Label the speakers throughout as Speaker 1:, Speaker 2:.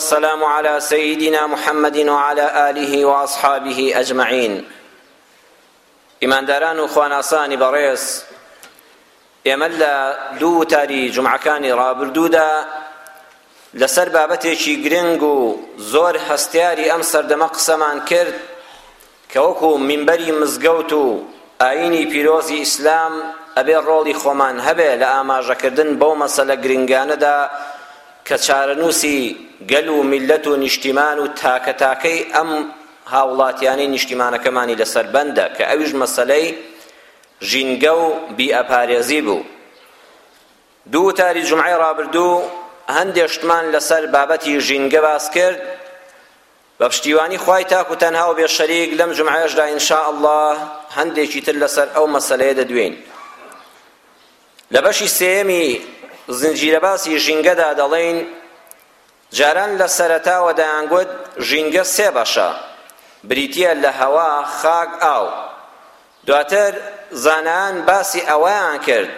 Speaker 1: والسلام علی سیدنا محمد وعلی آله وأصحابه أجمعین ئیمانداران و خواناسانی بەڕێز ئێمە لە دوو وتاری جمعەکانی ڕابردوودا لەسەر بابەتێکی گرنگ و زۆر هەستیاری ئەم سەردەمە قسەمان کرد کە وەکو مینبەری مزگەوت و ئاینی پیرۆزی ئیسلام ئەبێ ڕۆڵی خۆمان هەبێ لە ئاماژەکردن بەو مەسەلە گرنگانەدا کە چارەنووسی گەل و میللەت و نیشتیمان و تاکە تاکەی ئەم هاوڵاتیانی نیشتیمانەکەمانی لەسەر بەندە کە ئەویش مەسەلەی ژینگە و بیئەپارێزی بوو دوو وتاری جمعی ڕابردوو هەندێشتمان لەسەر بابەتی ژینگە باس کرد بە پشتیوانی خوای تاک و تەنها و بێ شەریک لەم جومعەیەشدا ان شاء اللە هەندێکی تر لەسەر ئەو مەسەلەیە دەدوێین لە بەشی سێیەمی زنجیرە باسی ژینگەدا دەڵێین جاران لە سەرەتاوە دەیانگوت ژینگە سێ بەشە بریتییە لە هەوا خاک ئاو دواتر زانایان باسی ئەوەیان کرد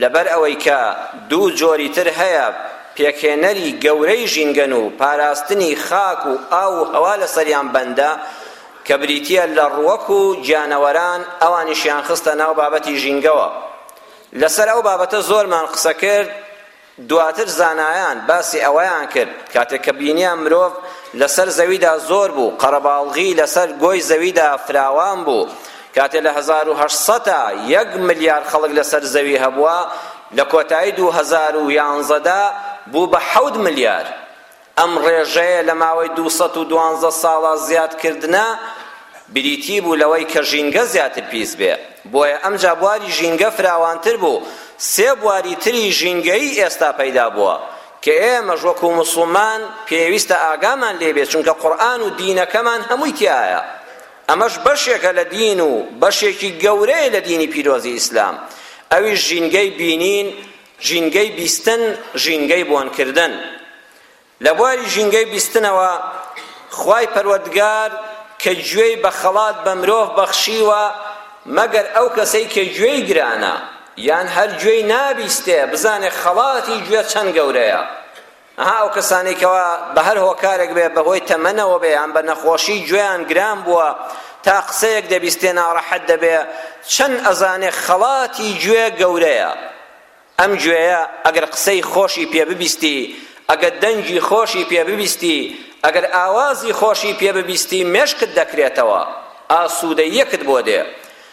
Speaker 1: لەبەر ئەوەی کە دوو جۆری تر هەیە پێکهێنەری گەورەی ژینگەن و پاراستنی خاک و ئاو و هەوا لەسەریان بەندە کە بریتییە لە ڕووەک و گیانەوەران ئەوانیشیان خستە ناو بابەتی ژینگەوە لەسەر ئەو بابەتە زۆرمان قسە کرد دواتر زانایان باسی ئەوەیان کرد کاتێک کە بینیان مرۆڤ لەسەر زەویدا زۆر بوو قەرەباڵغی لەسەر گۆی زەویدا فراوان بوو کاتێ لە 1970 یەک ملیار خەڵک لەسەر زەوی هەبووە لە کۆتایی 2011دا بوو بە حەوت ملیار ئەم ڕێژەیە لە ماوەی دوو سەد و دوانزە ساڵا زیادکردنە بریتی بوو لەوەی کە ژینگە زیاتر پیس بێ بۆیە ئەمجا بواری ژینگە فراوانتر بوو سێ بواری تری ژینگەیی ئێستا پەیدا بووە کە ئێمەش وەکو موسڵمان پێویستە ئاگامان لێبێ چونکە قورئان و دینەکەمان هەمووی تیایە ئەمەش بەشێکە لە دین و بەشێکی گەورەیە لە دینی پیرۆزی ئیسلام ئەویش ژینگەی بینین ژینگەی بیستن، ژینگەی بۆنکردن. لە بواری ژینگەی بیستنەوە خوای پەروەردگار کە گوێی بە خەڵات بە مرۆڤ بەخشیوە مەگەر ئەو کەسەی کە گوێی گرانە یان هەر گوێی نابیستێ بزانێ خەڵاتی گوێ چەند گەورەیە ئەها ئەو کەسانەی کەوا بە هەر هۆکارێک بێ بە هۆی تەمەنەوە بێ یان بە نەخۆشی گوێیان گران بووە تا قسەیەک دەبیستێ ناڕەحەت دەبێ چەند ئەزانێ خەڵاتی گوێ گەورەیە ئەم گوێیە ئەگەر قسەی خۆشی پێ ببیستی ئەگەر دەنگی خۆشی پێ ببیستی ئەگەر ئاوازی خۆشی پێ ببیستی مێشکت دەکرێتەوە ئاسوودەیەکت بۆ دێ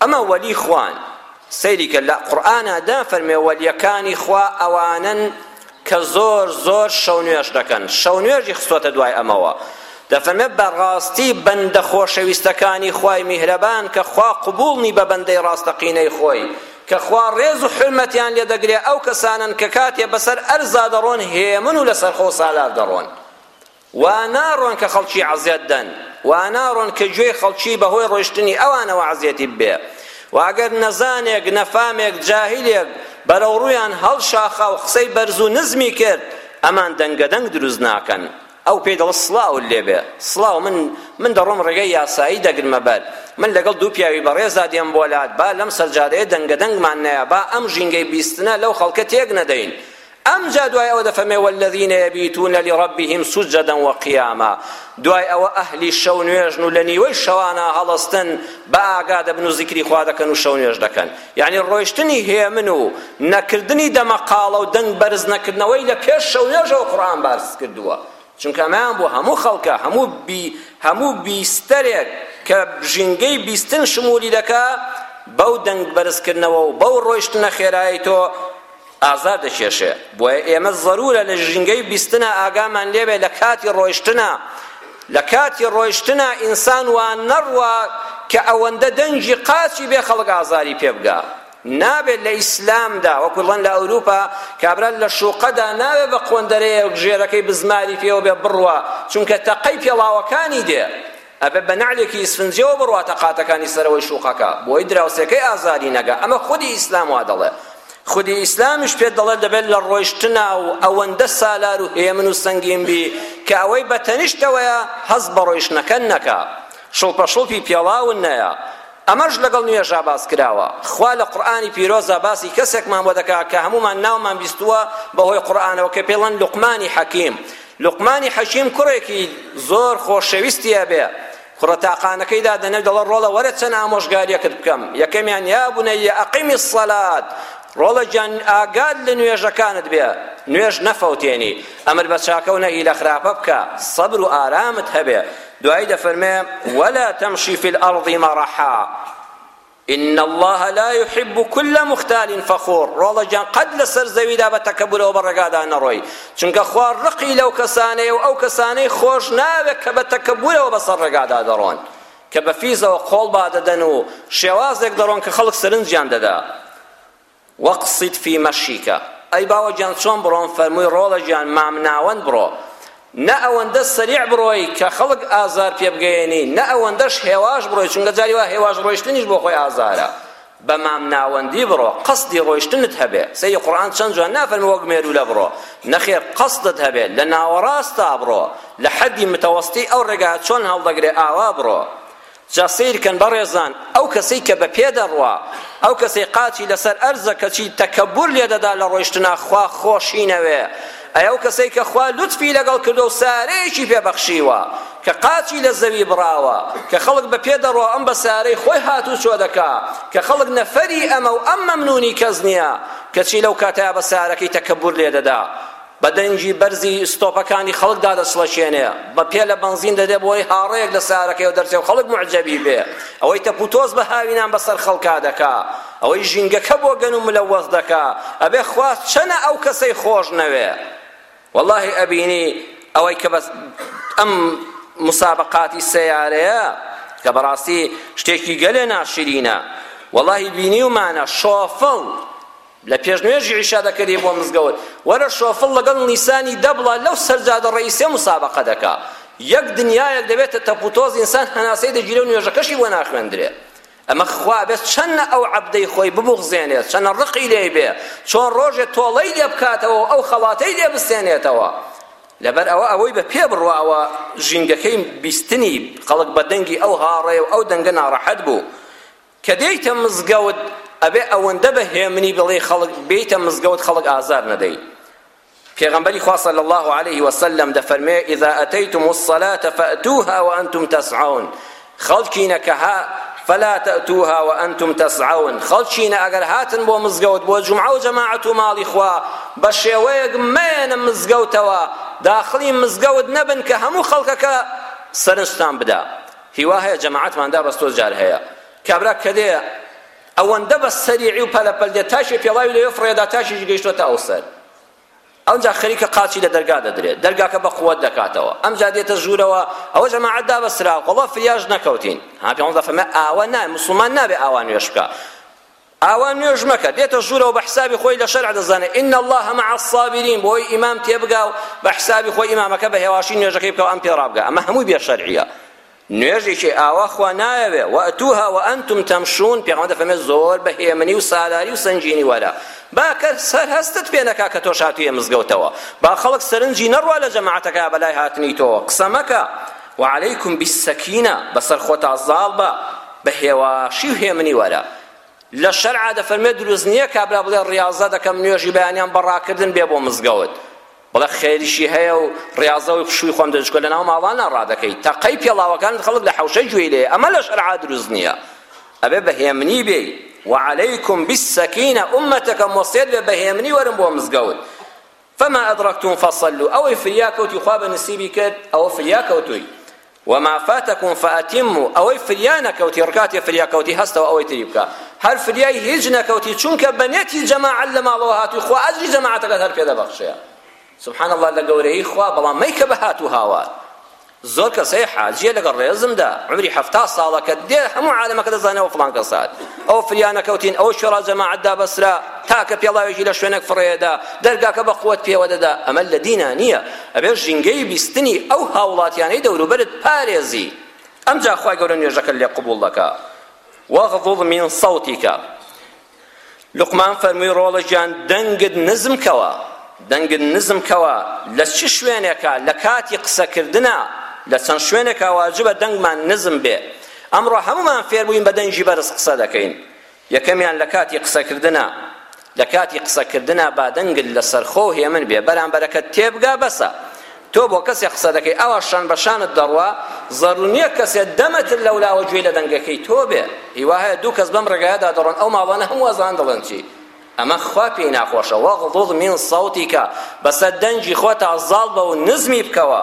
Speaker 1: ئەمە وەلی خوان سەیری کە لە قورئانا دا فەرمێ وەلیەکانی خوا ئەوانەن کە زۆر زۆر شەو نوێژ دەکەن شەو نوێژی خستۆتە دوای ئەمەوە دەفەرمێ بەڕاستی بەندە خۆشەویستەکانی خوای میهرەبان کە خوا قبوڵنی بە بەندەی ڕاستەقینەی خۆی کە خوا ڕێز و حرمەتیان لێ دەگرێ ئەو کەسانن کە کاتێ بەسەر ئەرزا دەڕۆن هێمن و لەسەرخۆ سالار دەڕۆن وا ناڕۆن کە خەڵکی عەزێت دەن، وا ناڕۆن کە گوێی خەڵکی بە هۆی ڕۆیشتنی ئەوانەوە عەزێتی ببێ و ئەگەر نەزانێک، نەفامێک، جاهیلێک بەرەو ڕوویان هەڵشاخا و قسەی بەرز و نزمی کرد، ئەمان دەنگەدەنگ دروست ناکەن. ئەو پێی دەڵێ سڵاوت لێ بێ، سڵاو، من، من دەڕۆم ڕێگای یاسایی دەگرمە بەر، من لەگەڵ دوو پیاوی بەڕێزا دێم بۆ لات، با لەم سەرجادەیە دەنگەدەنگمان نەیا، با ئەم ژینگەی بیستنە لەو خەڵکە تێک نەدەین. ئەمجا دوای ئەوە دەفەرمێ والذین یبیتون لربهم سجدا وقیاما دوای ئەوە ئەهلی شەو نوێژن و لە نیوەی شەوانا هەڵستن بە ئاگا دەبن و زیکری خوا دەکەن و شەو نوێژ دەکەن یعنی ڕۆیشتنی هێمن و نەکردنی دەمەقاڵە و دەنگ بەرز نەکردنەوەی لە پێش شەو نوێژەوە قورئان باس کردووە چونکە ئەمەیان بۆ هەموو خەڵکە هەموو بی هەموو بیستەرێک کە ژینگەی بیستن شمولی دەکا بەو دەنگ بەرزکردنەوە و بەو ڕۆیشتنە خێرایی تۆ ئازار دەکێشێ بۆیە ئێمە زەرورە لە ژینگەی بیستنا ئاگامان لێبێ لە کاتی ڕۆیشتنا لە کاتی ڕۆیشتنا ئینسان وا نەڕوا کە ئەوەندە دەنگی قاچی بێ خەڵک ئازاری پێ بگا نابێت لە ئیسلامدا وەکو ڵەن لە ئەوروپا کابرا لە شوقەدا ناوێ بە قۆندەرەیە ژێرەکەی بزماری پێوە بێ بڕوا چونکە تەقەی پێڵاوەکانی دێ ئەبێت بە نەعلێکی ئیسفنجیەوە بڕواتە قاتەکانی سەرەوەی شوقەکە بۆی دراوسێکەی ئازاری نەگا ئەمە خودی ئیسلام وا دەڵێ خودی ئیسلامیش پێت دەڵێت دەبێت لە ڕۆیشتنا و ئەوەندە سالار و هێمن و سەنگین بی کە ئەوەی بە تەنیشتەوەیە هەز بە ڕۆیشتنەکە نەکا شڵپە شڵپی پێڵاون نەیە ئەمەش لەگەڵ نوێژا باس کراوە خوا لە قورئانی پیرۆزە باسی کەسێکمان بۆ دەکا کە هەمومان ناومان بیستووە بەهۆی قورئانەوە کە پێڵەن لوقمانی حەکیم لوقمانی حەکیم کوڕێکی زۆر خۆشەویستی ئەبێ کوڕە تاقانەکەی دادەنێ دەڵە ڕۆڵە وەرە چەند ئامۆژگاریەکت بکەم یەکەمیان یا بنەیە ئەقیمی الصەلات ڕۆڵە گیان ئاگات لە نوێژەکانت بێ نوێژ نەفەوتێنی ئەمر بە چاکە و نەهی لە خراپە بکە سەبر و ئارامت هەبێ دوایی دەفەرمێ وەلا تەمشی فی الأرض مەڕەحا ان اللە لا یحب کل مختال فخور ڕۆڵە گیان قەت لەسەر زەویدا بە تەکەبورەوە بە ڕێگادا نەڕۆی چونکە خوا ڕقی لەو کەسانەیە و ئەو کەسانەی خۆش ناوێت کە بە تەکەبورەوە بەسەر ڕێگادا دەڕۆن کە بە فیزەوە قۆڵ بادەدەن و شێوازێک دەڕۆن کە خەڵک سەرنجیان دەدا واقصد فی مشیک ئەی باوە گیان چۆن بڕۆم فەرمووی ڕۆڵە گیان مامناوەند بڕۆ نە ئەوەندە سەریع بڕۆی کە خەڵک ئازار پێ بگەیەنی نە ئەوەندەش هێواش بڕۆی چونکە جاری وا هێواش ڕۆیشتنیش بۆ خۆی ئازارە بە مامناوەندی بڕۆ قەسدی ڕۆیشتنت هەبێ سەیری قورئان چەند جوان نافەرمێ وەک مێروولە بڕۆ نەخێر قەسدت هەبێ لە ناوەڕاستا بڕۆ لە حەدی متەوەستی ئەو ڕێگا چۆن هەڵدەگرێ ئاوا بڕۆ جا سەیرکەن بەڕێزان ئەو کەسەی کە بە پێ دەڕوا ئەو کەسەی قاچی لەسەر ئەرزە کەچی تەکەبور لێ دەدا لە ڕۆیشتنا خوا خۆشی نەوێ ئەی ئەو کەسەی کە خوا لوتفی لەگەڵ کردو و سارەیەکی پێ بەخشیوە کە قاچی لە زەوی بڕاوە کە خەڵک بە پێ دەڕۆ ئەم بە سارەی خۆی هاتوو چۆ دەکا کە خەڵک نەفەری ئەمە و ئەم مەمنونی کەس نییە کەچی لەو کاتەیە بە سارەکەی تەکەبور لێ دەدا بە دەنگی بەرزی ستۆپەکانی خەڵک دادەچڵەکێنێ، بە پێلە بەنزین دەدێ بۆی هاڕەیەک لە سارەکەیەوە دەرچێ و خەڵک موعجەبی بێ، ئەوەی تەپوتۆز بە هاوینان بە سەر خەڵکا دەکا، ئەوەی ژینگەکە بۆگەن و ملەوەس دەکا، ئەبێ خوا چەنە ئەو کەسەی خۆش نەوێ. وەڵاهی ئەبینی ئەوەی کە بە ئەم مسابەقاتی سەیارەیە کە بەڕاستی شتێکی گەلێ ناشرینە، وەڵاهی بینیومانە شۆفڵ، لە پێش نوێژی عیشا دەکەری بۆ مزگەوت وەرە شۆفڵ لەگەڵ نیسانی دەبڵە لەو سەرجادە ڕئیسێ مسابەقە دەکا یەک دنیایەک دەبێتە تەپوتۆز ئینسان هەناسەی دەگیرە و نوێژەکەشی بۆ ناخوێندرێ ئەمە خوا بێت چەندە ئەو عەبدەی خۆی ببوغزێنێت چەندە ڕقی لێی بێ چۆن ڕۆژێ تۆڵەی لێ بکاتەوە و ئەو خەڵاتەی لێ بستێنێتەوە لەبەر ئەوە ئەوەی بە پێ بڕوا ئەوە ژینگەکەی بیستنی خەڵک بە دەنگی ئەو هاڕێ و ئەو دەنگە ناڕەحەت بوو کە دێیتە مزگەوت ئەبێ ئەوەندە بە هێمنی بڵێی خەڵک بێیتە مزگەوت خەڵک ئازار نەدەی پێغەمبەری خوا صلی الله علیه و سلم دەفەرمێ اذا اتیتم الصلاة فاتوها وانتم تسعون خەڵکینە کە ها فلا تأتوها وأنتم تسعون خەڵکینە ئەگەر هاتن بۆ مزگەوت بۆ جمعە و جەماعەت و ماڵی خوا بە شێوەیەک مەیەنە مزگەوتەوە داخڵی مزگەوت نەبن کە هەموو خەڵکەکە سەرنجتان بدا هیوا هەیە جەماعەتمان دابەستۆ جار هەیە کابرا کە دێ ئەوەندە بە سەریعی و پەلەپەل دێ تاشی پێڵاوی لەوێ فڕێدا تاشیش گەیشتۆتە ئەو سەر ئەمجا خەریکە قاچی لە دەرگا دەدرێت دەرگاکە بە قوت دەکاتەوە ئەمجا دێتە ژوورەوە ئەوە جەماعەت دابەسرا وەڵا فریاش نەکەوتین ها پێوەڵ دەفەمە ئاوە نای مسلمان نابێ ئاوا نوێش بکە ئاوا نوێژ مەکە دێتە ژوورەوە بە حسابی خۆی لە شەرع دەزانێت ان الله مع الصابرین بۆی ئیمام تێبگا و بە حسابی خۆی ئیمامەکە بە هێواشی نوێژەکەی بکەوە ئەم پێ ڕابگا ئەمە هەمووی بێ شەرعیە نوێژێکی ئاوا خوا نایەوێ وەتوها و ئەنتم تەمشون پێغەمبەر دەفەرمێت زۆر بە هێمنی و سالاری و سنجینی وەرە با کە سەر هەستت پێ نەکا کە تۆش هاتوویە مزگەوتەوە با خەڵک سەرنجی نەڕوا لە جەماعەتەکە بەلای هاتنی تۆ قسە مەکە وعليكم بالسكينة بسر خوتا زالبا بە هێواشی و هێمنی وەرە. لە شەرعا دەفەرمێت دروست نییە کابرا بڵێ ڕیاضە دەکەم نوێژی بەیانیان بە ڕاکردن بێ بۆ مزگەوت. بڵێ خێریشی هەیە و ڕیاضەوەی پشووی خۆم دەجکۆ لە ناو ماڵانا ڕادەکەیت. تەقەی پێڵاوەکانت خەڵک لە حەوشەی گوێی لێ ئەمە لە شەرعا دروست نییە. ئەبێ بە هێمنی بێی. وعليكم بالسكينة ئومەتەکەم وەسێت بێ بە هێمنی وەرن بۆ مزگەوت. فما أدركتم فصلوا ئەوەی فریا کەوتی خوا بە نسیبی کرد ئەوە فریا کەوتووی. وما فاتكم فأتموا ئەوەی فریا نەکەوتی ڕکاتی فریا کەوتی هەستەوە ئەوەی تری بکە هەر فریای هیچ نەکەوتی چونکە بەنێتی جەماعەت لە ماڵەوە هاتووی خوا ئەجری جەماعەتەکەت هەر پێ دەبەخشێ سبحان الله لە گەورەی خوا بەڵام مەیکە بە هاتوو هاوار زۆر کەسەی حاجیە لەگەڵ ڕێزمدا عمری هەفتا ساڵە کە دێ هەموو عالەمەکە دەزانەوە فڵان کەسات ئەو فریانە کەوتین ئەو شوێڵا جەماعەتدا بەسرا تاکە پێڵاوێکی لە شوێنێک فڕێدا دەرگاکە بە قوت پێوە دەدا ئەمە لە دینا نییە ئەبێت ژینگەی بیستنی ئەو هاوڵاتیانەی دەوروبەرت بپارێزی ئەمجا خوای گەورە نوێژەکە لێ قبوڵ دەکا وەغضض من صوتیکە لقمان فەرمووی ڕۆڵە گیان دەنگت نزم کەوە دەنگت نزم کەوە لە چ شوێنێکە لە کاتی قسەکردنە لە چەند شوێنێکە واجبە دەنگمان نزم بێ ئەمڕۆ هەمومان فێربووین بە دەنگی بەرز قسە دەکەین یەکەمیان لە کاتی قسەکردنا، لە کاتی قسەکردنا با دەنگت لە سەرخۆ و هێمن بێ، بەرامبەرەکەت تێبگا بەسە، تۆ بۆ کەسێک قسە دەکەی ئاوا شان بە شانت دەڕوا، زەرور نییە کەسێک دە مەتر لەولاوە گوێی لە دەنگەکەی تۆ بێ، هی وا هەیە دوو کەس بەم ڕێگایەدا دەڕۆن ئەو ماڵانە هەموو ئەزانن دەڵێن چی، ئەمە خوا پێی ناخۆشە، وەغضوض من صوتک بەسە دەنگی خۆتا زاڵ بە و نزمی بکەوە،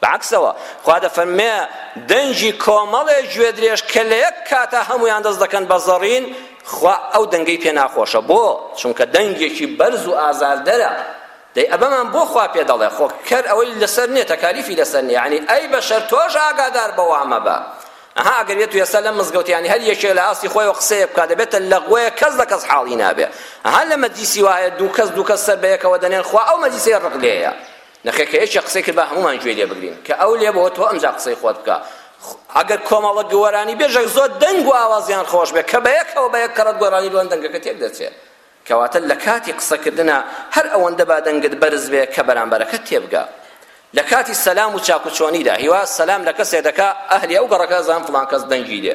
Speaker 1: بە عەکسەوە، خوا دەفەرمێ، دەنگی کۆمەڵێ گوێدرێژ کە لە یەک کاتا هەموویان دەست دەکەن بە زەڕین، خوا ئەو دەنگەی پێ ناخۆشە، بۆ؟ چونکە دەنگێکی بەرز و ئازاردەرە، دەی ئەمەمان بۆ خوا پێ دەڵێ، خۆ کەر ئەوەی لەسەر نییە، تەکالیفی لەسەر نییە، یەعنی ئەی بەشەر تۆش ئاگادار بە وا مەبە، ئەها ئەگەر بێتو ئێستا لەم مزگەوت یەعنی هەر یەکێک لە ئاستی خۆیەوە قسەیەک بکا دەبێتە لەغوەیەک کەس لە کەس حاڵی نابێ، ئەها لە مەجلیسی وا هەیە دوو کەس دوو کەس سەر بە یەکەوە دەنێن، خوا ئەو مەجلیسەی ڕق لێیە. نەخێر کە یەکێ قسەی کرد با هەموومان گوێی لێ بگرین کە ئەو لێ بۆ تۆ ئەمجا قسەی خۆت بکە ئەگەر کۆمەڵە گۆرانی بێژێک زۆر دەنگ و ئاوازیان خۆش بێ کە بە یەکەوە بە یەک کەڕەت گۆرانی لۆن دەنگەکە تێک دەچێت کەواتە لە کاتی قسەکردنا هەر ئەوەندە با دەنگت بەرز بێ کە بەرامبەرەکە تێبگا لە کاتی سەلام و چاکوچۆنیدا هیوا سەلام لە کەسێ دەکا ئەهلی ئەو گەڕەکە زان فڵان کەس دەنگی لێ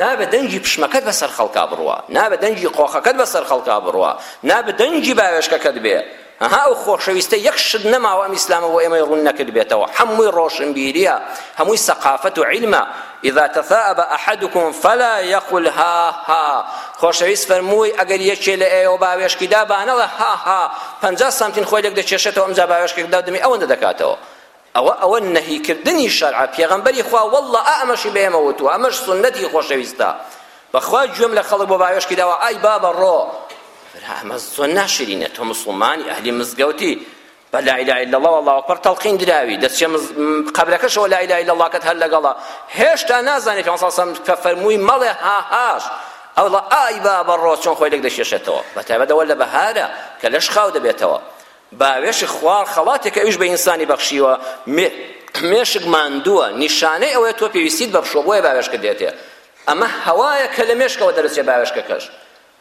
Speaker 1: نابێ دەنگی پشمەکەت بەسەر خەڵکا بڕوا، نابێ دەنگی قۆخەکەت بەسەر خەڵکا بڕوا، نابێ دەنگی باوێشکەکەت بێ. ئەها ئەو خۆشەویستە یەک شت نەماوە ئەم ئیسلامە بۆ ئێمەی ڕوون نەکردبێتەوە، هەمووی ڕۆشنبیرییە، هەمووی سەقافەت و عیلمە، اذا تثاءب احدکم فلا یقل ها ها، خۆشەویست فەرمووی ئەگەر یەکێ لە ئێوە باوێشکی دا با نەڵێ ها ها، پەنجا سانتین خۆی لێک دەکێشێتەوە ئەمجا باوێشکێک دا دەمی ئەوەندە دەکاتەوە. ئەوە ئەوە نەهی کردنی شەرعە پێغەمبەری خوا واللە ئا ئەمەشی بە ئێمە وتووە ئەمەش سوننەتی خۆشەویستە بەخوا گوێم لە خەڵک بۆ باوێشکی داوە ئای بابە ڕۆ ئەمە زۆر ناشرینە تۆ مسلمانی ئەهلی مزگەوتی بە لا اله الا الله والله اکبر تلقین دراوی دەست چێ قبرەکەشەوە لا اله الا الله کەت هەر لەگەڵا هێشتا نازانێت پێ سەم کە فەرمووی مەڵێ ها هاش ئەوڵە ئای با بەڕۆ چۆن خۆی لێک دەشێشێتەوە بە تایبەتەوە لە بەهارە کە لەش خاو دەبێتەوە باوێشک خوار خەڵاتێکە ئەویش بە ئینسانی بەخشیوە مێشک ماندووە نیشانەی ئەوەیە تۆ پێویستیت بە بشۆ بۆیە باوێشکت دێتێ ئەمە هەوایە کە لە مێشکەوە دەرەچێ باوێشکەکەش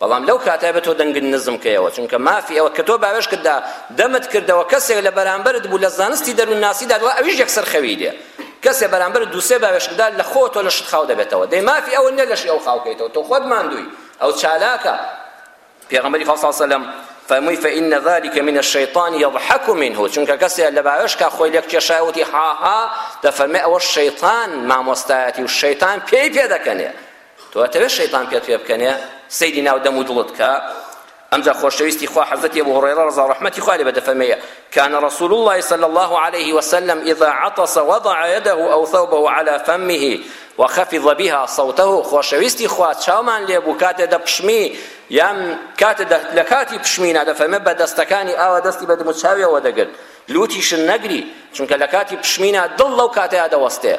Speaker 1: بەڵام لەو کاتای بە تۆ دەنگت نزم کەیەوە چونکە مافی ئەوە کە تۆ باوێشکتدا دەمت کردەوە کەسێک لە بەرامبەرت بوو لە زانستی دەروونناسیدا دوای ئەویش یەکسەر خەوی دێ کەسێ بەرامبەر دووسێ باوێشکدا لە خۆ تۆ لە شت خاو دەبێتەوە دەی مافی ئەوە نیە لەشی ئەو خاوکەیتەوە تۆ خۆت ماندووی ئەو چالاکە پێغەمبەری خوا صلی اللە علیە وسلم فەرمووی فإن ذلك من الشیطان یضحک منه چونکە کەسێ لە باوێشکا خۆی لێک کێشایە وتی ها ها دەفەرمێ ئەوە شەیطان مامۆستایەتی و شەیطان پێی پێ دەکەنێ تۆ ئەتەوێ شەیطان پێت پێ بکەنێ سەیری ناو دەم و دڵت کە ئەمجا خۆشەویستی خوا حەزەتی ئەبو هورەیرە ڕەزا ڕەحمەتی خوا لێ بێ دەفەرمێیە كان رسول الله صلى الله عليه وسلم إذا عطس وضع يده أو ثوبه على فمه وخفض بها صوته خۆشەویستی خوا چاومان لێ بوو کاتێ دەپشمی یان کاتێ لە کاتی پشمینا دەفەرمێ بە دەستەکانی ئاوا دەستی بە دموچاویەوە دەگرت لوتیشن نەگری چونکە لە کاتی پشمینا دڵ لەو کاتەیا دەوەستێ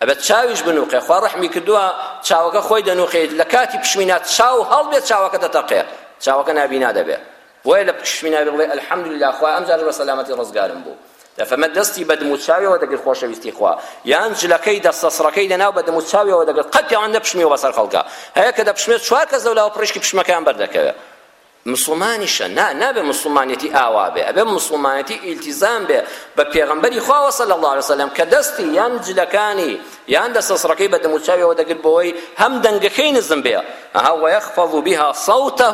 Speaker 1: ئەبێت چاویش بنووقێ خوا ڕەحمی کردووە چاوەکە خۆی دەنووقێت لە کاتی پشمینا چاو هەڵبێت چاوەکە دەتەقێ چاوەکە نابینا دەبێ بۆیە لە پشمی ناوی بڵێ الحمدللە خوایە ئەم جارەش بە سەلامەتی ڕزگارم بوو دەفەمە دەستی بە دموچاویەوە دەگرت خۆشەویستی خوا یان جلەکەی دەستە سڕەکەی لەناو بە دموچاویەوە دەگرت قەت پیاوان نەپشمیەوە بەسەر خەڵکا هەیە کە دەپشمێت چوار کەس لەولاوە پڕیشکی پشمەکەیان بەردەکەوێت مسلمانیشە نا نابێ مسلمانەتی ئاوا بێ ئەبێ مسلمانەتی ئیلتیزام بێ بە پێغەمبەری خواوە صلی الله علیه وسلم کە دەستی یان جلەکانی یان دەستەسڕەکەی بە دەموچاویەوە دەگرت بۆی هەم دەنگەکەی نزم بێ ئەها وەیەخفەض بها صوته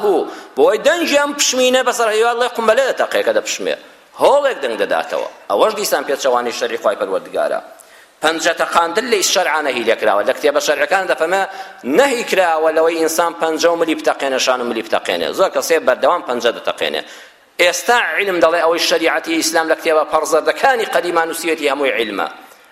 Speaker 1: بۆی دەنگی ئەم پشمینە بەسەر هەیواد ڵێ قومبەلە لە تەقێکە دەپشمێ هۆڵێک دەنگ دەداتەوە ئەوەش دیسان پێچەوانەی شەری خوای پەروەردگارە پەنجە تەقاندن لەی شەرعە نەهی لێکراوە لە کتێبە شەرعەکان دەفەرمێ نەهی کراوە لەوەی ئینسان پەنجە و ملی بتەقێنێ شان و ملی بتەقێنێ زۆر کەسێ بەردەوام پەنجە دەتەقێنێ ئێستا عیلم دەڵێ ئەوەی شەریعەتی ئیسلام لە کتێبە پەڕ زەردەکانی قەدیما نووسیوێتی هەمووی عیلمە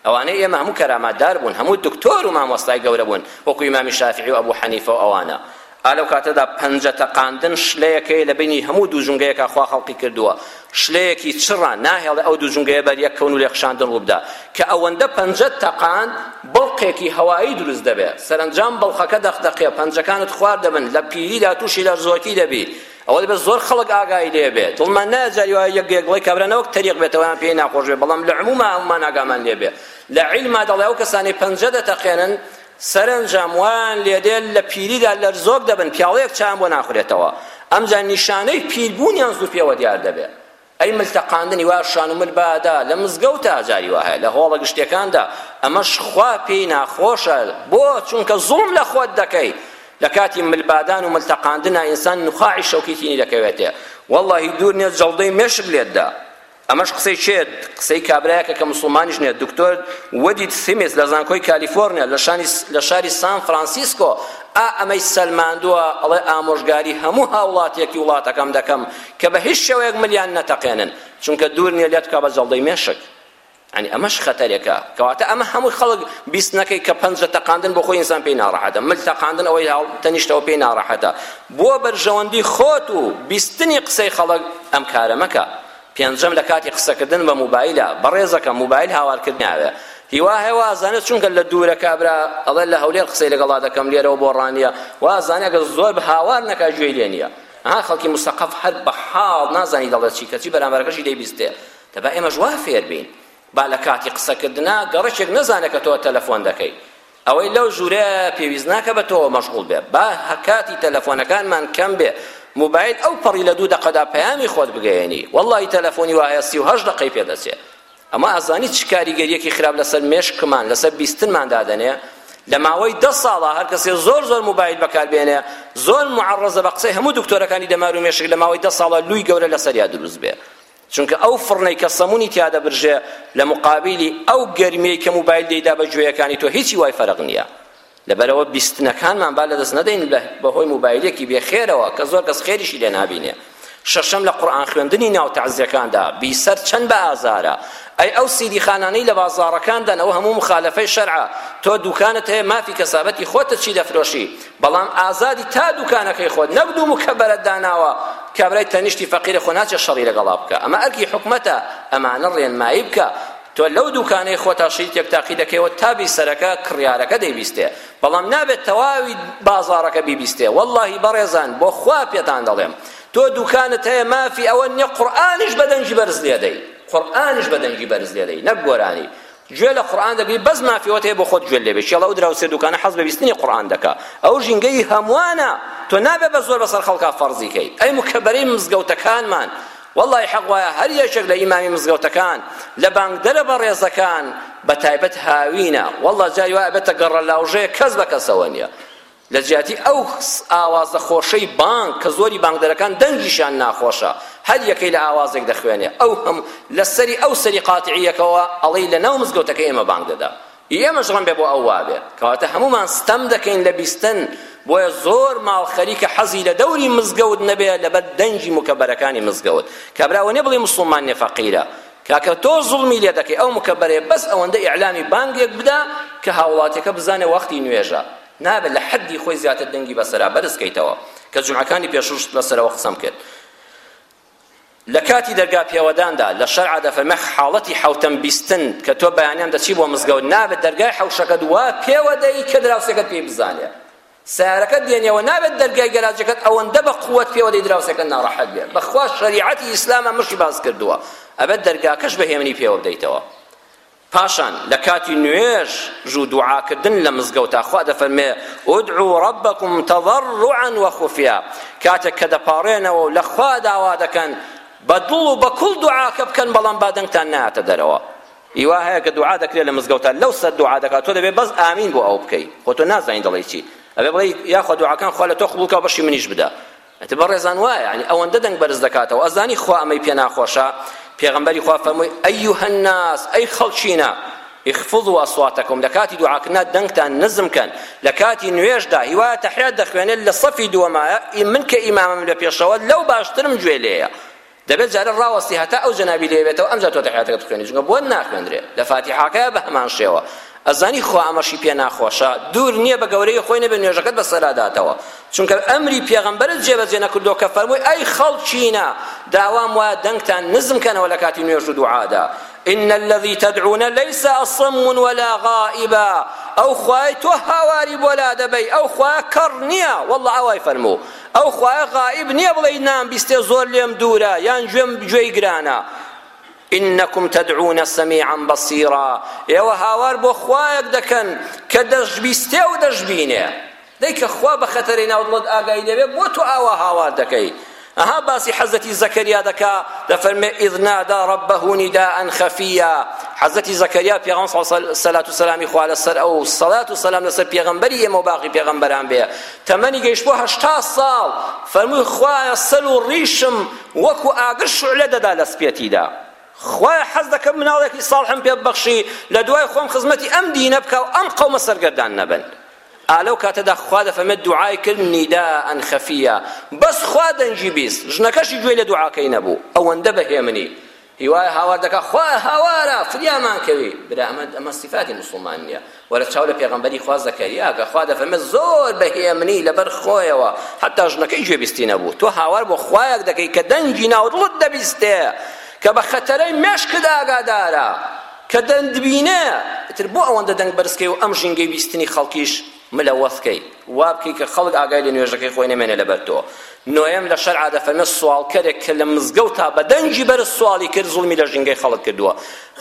Speaker 1: ئەوانەی ئێمە هەموو کەراماتدار بوون هەموو دکتۆر و مامۆستای گەورە بوون وەکو ئیمامی شافعی و ئەبوو حەنیفە و ئەوانە ئا لەو کاتەدا پەنجە تەقاندن شلەیەکەی لە بینی هەموو دوو جونگەیەکە خوا خەڵقی کردووە شلەیەکی چڕە ناهێڵێ ئەو دوو جونگەیە بەر یەک کەون و لێخشاندن ڕووبدا کە ئەوەندە پەنجە تەقاند بڵقێکی هەوایی دروست دەبێت سەرەنجام بڵقەکە دەخدەقێ پەنجەکانت خوار دەبن لە پیریدا تووشی لەرزۆکی دەبی ئەوە دەبێت زۆر خەڵک ئاگای لێ بێت وڵمان نایە جاری وایە یەک یەک بڵێ کابرا نەوەک تەریق بێتەوە یان پێی ناخۆش بێ بەڵام لە عموما هەمومان ئاگامان لێ بێ لە عیلما دەڵێ ئەو کەسانی پەنجە دەتەقێنن سەرنجام وان لێدێن لە پیریدا لەرزۆک دەبن پیاڵەیەک چایان بۆ ناخورێتەوە ئەمجا نیشانەی پیربوونیان زوو پێوە دیار دەبێت ئەی مل تەقاندنی وا شان و مل بادا لە مزگەوتا جاری وا هەیە لە هۆڵە گشتیەکاندا ئەمەش خوا پێی ناخۆشە بۆ چونکە زوڵم لە خۆت دەکەی لە کاتی مل بادان و مل تەقاندنا ئینسان نخاعی شەوکی تینی دەکەوێتێ واللهی دوور نیە جەڵدەی مێشک لێتدا ئەمەش قسەی چێت قسەی کابرایەکە کە مسلمانیش نیە دکتۆر ودید سیمیس لە زانکۆی کالیفۆرنیا لە شانی لە شاری سان فرانسیسکۆ ئا ئەمەی سەلماندووە ئەڵێ ئامۆژگاری هەموو هاوڵاتیەکی وڵاتەکەم دەکەم کە بە هیچ شێوەیەک ملیان نەتەقێنن چونکە دوور نیە لێت کا بە جەڵدەی مێشک ینی ئەمەش خەتەرێکە کەواتە ئەمە هەموو خەڵک بیست نەکەی کە پەنجە تەقاندن بۆ خۆی ئینسان پێی ناڕەحەتە مل تەقاندن ئەوەی هاو تەنیشتەوە پێی ناڕەحەتە بۆ بەرژەوەندی خۆت و بیستنی قسەی خەڵک ئەم کارە مەکە پێنجەم لە کاتی قسەکردن بە موبایلە بەڕێزەکە موبایل هاوارکرد ناوێ هیوا هەیە وازانێت چونکە لە دوورە کابرا ئەڵێ لە هەولێر قسەی لەگەڵا دەکەم لێرەوە بۆ ڕانیە وازانێت گە زۆر هاوار نەکا گوێی لێ نییە ها خەڵکی موسەقەف هەر بە حاڵ نازانی دەڵێت چی کەچی بەرامبەرەکەشی دەیبیستێ دەبا ئێمەش وا فێر بین با لە کاتی قسەکردنا گەڕەکێک نەزانێت کە تۆ تەلەفۆن دەکەی ئەوەی لەو ژوورێ پێویست ناکە بە تۆ مەشغوڵ بێ با هەکاتی تەلەفۆنەکانمان کەم بێ موبایل ئەو پەڕی لە دوو دەقەدا پەیامی خۆت بگەیەنی وەڵڵاهی تەلەفۆنی وایە سی و هەشت دەقەی پێ دەچێ ئەمە ئەزانیت چ کاریگەریەکی خراپ لەسەر مێشکمان لەسەر بیستنمان دادەنێ لە ماوەی دە ساڵە هەر کەسێ زۆر زۆر موبایل بەکار بێنێ زۆر معڕزە بە قسەی هەموو دکتۆرەکانی دەمار و مێشک لە ماوەی دە ساڵە لووی گەورە لەسەریا دروست بێ چونکە ئەو فڕنەی کە سەمونی تیادە برژێ لە مقابلی ئەو گەرمیەی کە موبایل دەیدا بە گوێیەکانی تۆ هیچی وای فەرق نییە لەبەرەوە بیستنەکانمان با لەدەست نەدەین بەهۆی موبایلێکی بێ خێرەوە کە زۆر کەس خێریشی لێ نابینێ شەشەم لە قورئان خوێندنی ناو تەعزیەکاندا بیسەر چەند بە ئازارە ئەی ئەو سیدی خانانەی لە بازاڕەکاندان ئەوە هەموو مخالەفەی شەرعە تۆ دوکانت هەیە مافی کەسابەتی خۆتە چی دەفرۆشی بەڵام ئازادی تا دوکانەکەی خۆت نەک دوو مکەبەرەت داناوە کابرای تەنیشتی فەقیرە خۆ ناچێت شەڕی لەگەڵا بکە ئەمە ئەرکی حکومەتە ئەمانە ڕێنمایی بکە تۆ لەو دوکانەی خۆتا شیتێک تاقی دەکەیەوە تا بیسەرەکە کڕیارەکە دەیبیستێ بەڵام نابێت تەواوی بازارەکە بیبیستێ واللهی بەڕێزان بۆ خوا پێتان دەڵێم تۆ دوکانت هەیە مافی ئەوە نییە قورئانیش بە دەنگی بەرز لێ دەی قورئانیش بە دەنگی بەرز لێ دەی نەک گۆرانی گوێ لە قورئان دەگری بەس مافیەوە هەیە بۆ خۆت گوێ لێ بێ شێڵە و دراوسێ دوکانە حەز بە بیستنی قورئان دەکا ئەو ژینگەی هەمووانە تۆ نابێ بە زۆر بەسەر خەڵکا فەرزی کەی ئەی مکەبەرەی مزگەوتەکانمان وەڵڵای حەق وایە هەر یەکێک لە ئیمامی مزگەوتەکان لە بانگدەرە بەڕێزەکان بە تایبەت هاوینە وەڵڵا جاری وا ئەبێتە گەڕەلاوژەیە کەس بە کەسەوە نییە لە جیاتی ئەو ئاوازە خۆشەی بانگ کە زۆری بانگدەرەکان دەنگیشان ناخۆشە هەر یەکەی لە ئاوازێک دەخوێنێ ئەو هەم لە سەری ئەو سەری قاتعیەکەوە ئەڵەی لە ناو مزگەوتەکە ئێمە بانگ دەدا ئێمەش ڕەنگە بۆ ئەو وابێت کەواتە هەموومان ستەم دەکەین لە بیستن بۆیە زۆر ماڵ خەریکە حەزی لە دەوری مزگەوت نەبێ لەبەر دەنگی مکەبەرەکانی مزگەوت کابرا وەنێ بڵێ مسوڵمان نیە فەقیرە کاکە تۆ زوڵمی لێ دەکەی ئەو مکەبەرەیە بەس ئەوەندە ئیعلامی بانگێک بدا کە هاوڵاتیەکە بزانێ وەختی نوێژە نابێت لە حەدی خۆی زیاتر دەنگی بەسەرا بەرز کەیتەوە کە جمعەکانی پێشووشت لەسەرەوە قسەم کرد لە کاتی دەرگا پێوەداندا لە شەرعا دەفەرمێ حاڵەتی حەوتەم بیستن کە تۆ بەیانیان دەچی بۆ مزگەوت نابێت دەرگای حەوشەکەت وا پێوەدەی کە دراوسێکەت پێی بزانێ سیارەکەت دێنێەوە نابێت دەرگای گەراجەکەت ئەوەندە بە قووەت پێوەدەی دراوسێکە ناڕەحەت بێت بەخوا شەریعەتی ئیسلامە مشی باز کردووە ئەبێت دەرگاکەش بە هێمنی پێوە بدەیتەوە پاشان لە کاتی نوێژ و دوعاکردن لە مزگەوتا خوا دەفەرمێ ادعوا ربکم تضرعا وخفیا کاتێک کە دەپاڕێنەوە و لە خوا داوا دەکەن بە دڵ و بە کوڵ دوعاکە بکەن بەڵام با دەنگتان نایەتە دەرەوە ئیوا هەیە کە دوعا دەکرێت لە مزگەوتا لەو سەر دوعا دەکات تۆ دەبێت بەس ئامین بۆ ئەو بکەی خۆ تۆ نازانی دەڵێی چی ئەبێ بڵێی یاخوا دوعاکان خوا لە تۆ قبوڵ کە بەشی منیش بدە ئەتە بەڕێزان وایە یعنی ئەوەندە دەنگ بەرز دەکاتەوە ئەزانی خوا ئەمەی پێ ناخۆشە پێغەمبەری خوا فەرمووی ئەیها الناس ئەی خەڵکینە اخفضوا اصواتکم لە کاتی دوعاکردنا دەنگتان نزم کەن لە کاتی نوێژدا هیوایە تەحیات دەخوێنێت لە صەفی دووەمایە من کە ئیمامم لە پێشەوە لەو باشترم گوێ لێیە دەبێت جارێ ڕاوەستی هەتا ئەو جەنابی لێ بێتەوە ئەمجا تۆ تەحیاتەکەت بخوێنی چونکە بۆت ناخوێندرێ لە فاتیحاکەیا بە هەمان شێوە ئەزانی خوا ئەمەشی پێ ناخۆشە دوور نییە بە گەورەی خۆی نەبێ نوێژەکەت بەسەرا داتەوە چونکە ئەمری پێغەمبەرت جێبەجێ نەکردو کە فەرمووی ئەی خەڵکینە داوام وایە دەنگتان نزم کەنەوە لە کاتی نوێژ و دوعادا إن الذي تدعون ليس أصم ولا غائبا أو خواي تو هاواري بولا دبي أو خواي كرنيا والله أواي فرمو ئەو خوایە غائیب نییە بڵێی نامبیستێ زۆر لێم دوورە یان گوێم گوێی گرانە إنكم تدعون سميعا بصيرا ئێوە هاوار بۆ خوایەک دەکەن کە دەشبیستێ و دەشبینێ دەی کە خوا بە خەتەرەی ناو دڵت ئاگای لێوێ بۆ تۆ ئاوا هاوار دەکەی ئەها باسی حەزەتی زەکەریا دەکا دەفەرمێ ئیذ نادا ربه نداء خفیا حەزەتی زەکەریا پێغەمبەر صلی الله علیه و سلام خوا لەسەر ئەو صلات و سلام لەسەر پێغەمبەری ئێمە و باقی پێغەمبەران بێ تەمەنی گەیشت بۆ هەشتا ساڵ فەرمووی خوایە سەر و ڕیشم وەکو ئاگر شعلە دەدا لە سپێتیدا خوایە حەز دەکەم مناڵێکی ساڵحم پێ ببەخشی لە دوای خۆم خزمەتی ئەم دینە بکا و ئەم قەومە سەرگەردان نەبن ئا لەو کاتەدا خوا دەفەرمێت دوعای کرد نیدائەن خەفیە بەس خوا دەنگی بیست ژنەکەشی گوێی لە دوعاکەی نەبوو ئەوەندە بە هێمنی هیوای هاوار دەکا خوایە هاوارە فریامان کەوی برا ئەمە ئەمە سیفاتی موسڵمان نییە وەرە چاو لە پێغەمبەری خوا زەکەریا کە خوا دەفەرمێ زۆر بە هێمنی لەبەر خۆیەوە حتا ژنەکەی گوێ بیستی نەبوو تۆ هاوار بۆ خوایەک دەکەی کە دەنگی ناودڵت دەبیستێ کە بە خەتەرەی مێشکت ئاگادارە کە دەتبینێ ئیتر بۆ ئەوەندە دەنگ بەرزکەی و ئەم ژینگەی بیستنی خەڵکیش ملە وەسکەی وا بکەی کە خەڵک ئاگای لە نوێژەکەی خۆی نەمێنێ لەبەر تۆ نۆیەم لە شەرعا دەفەرمێ سواڵکەرێک کە لە مزگەوتا بە دەنگی بەرز سواڵی کرد زوڵمی لە ژینگەی خەڵک کردووە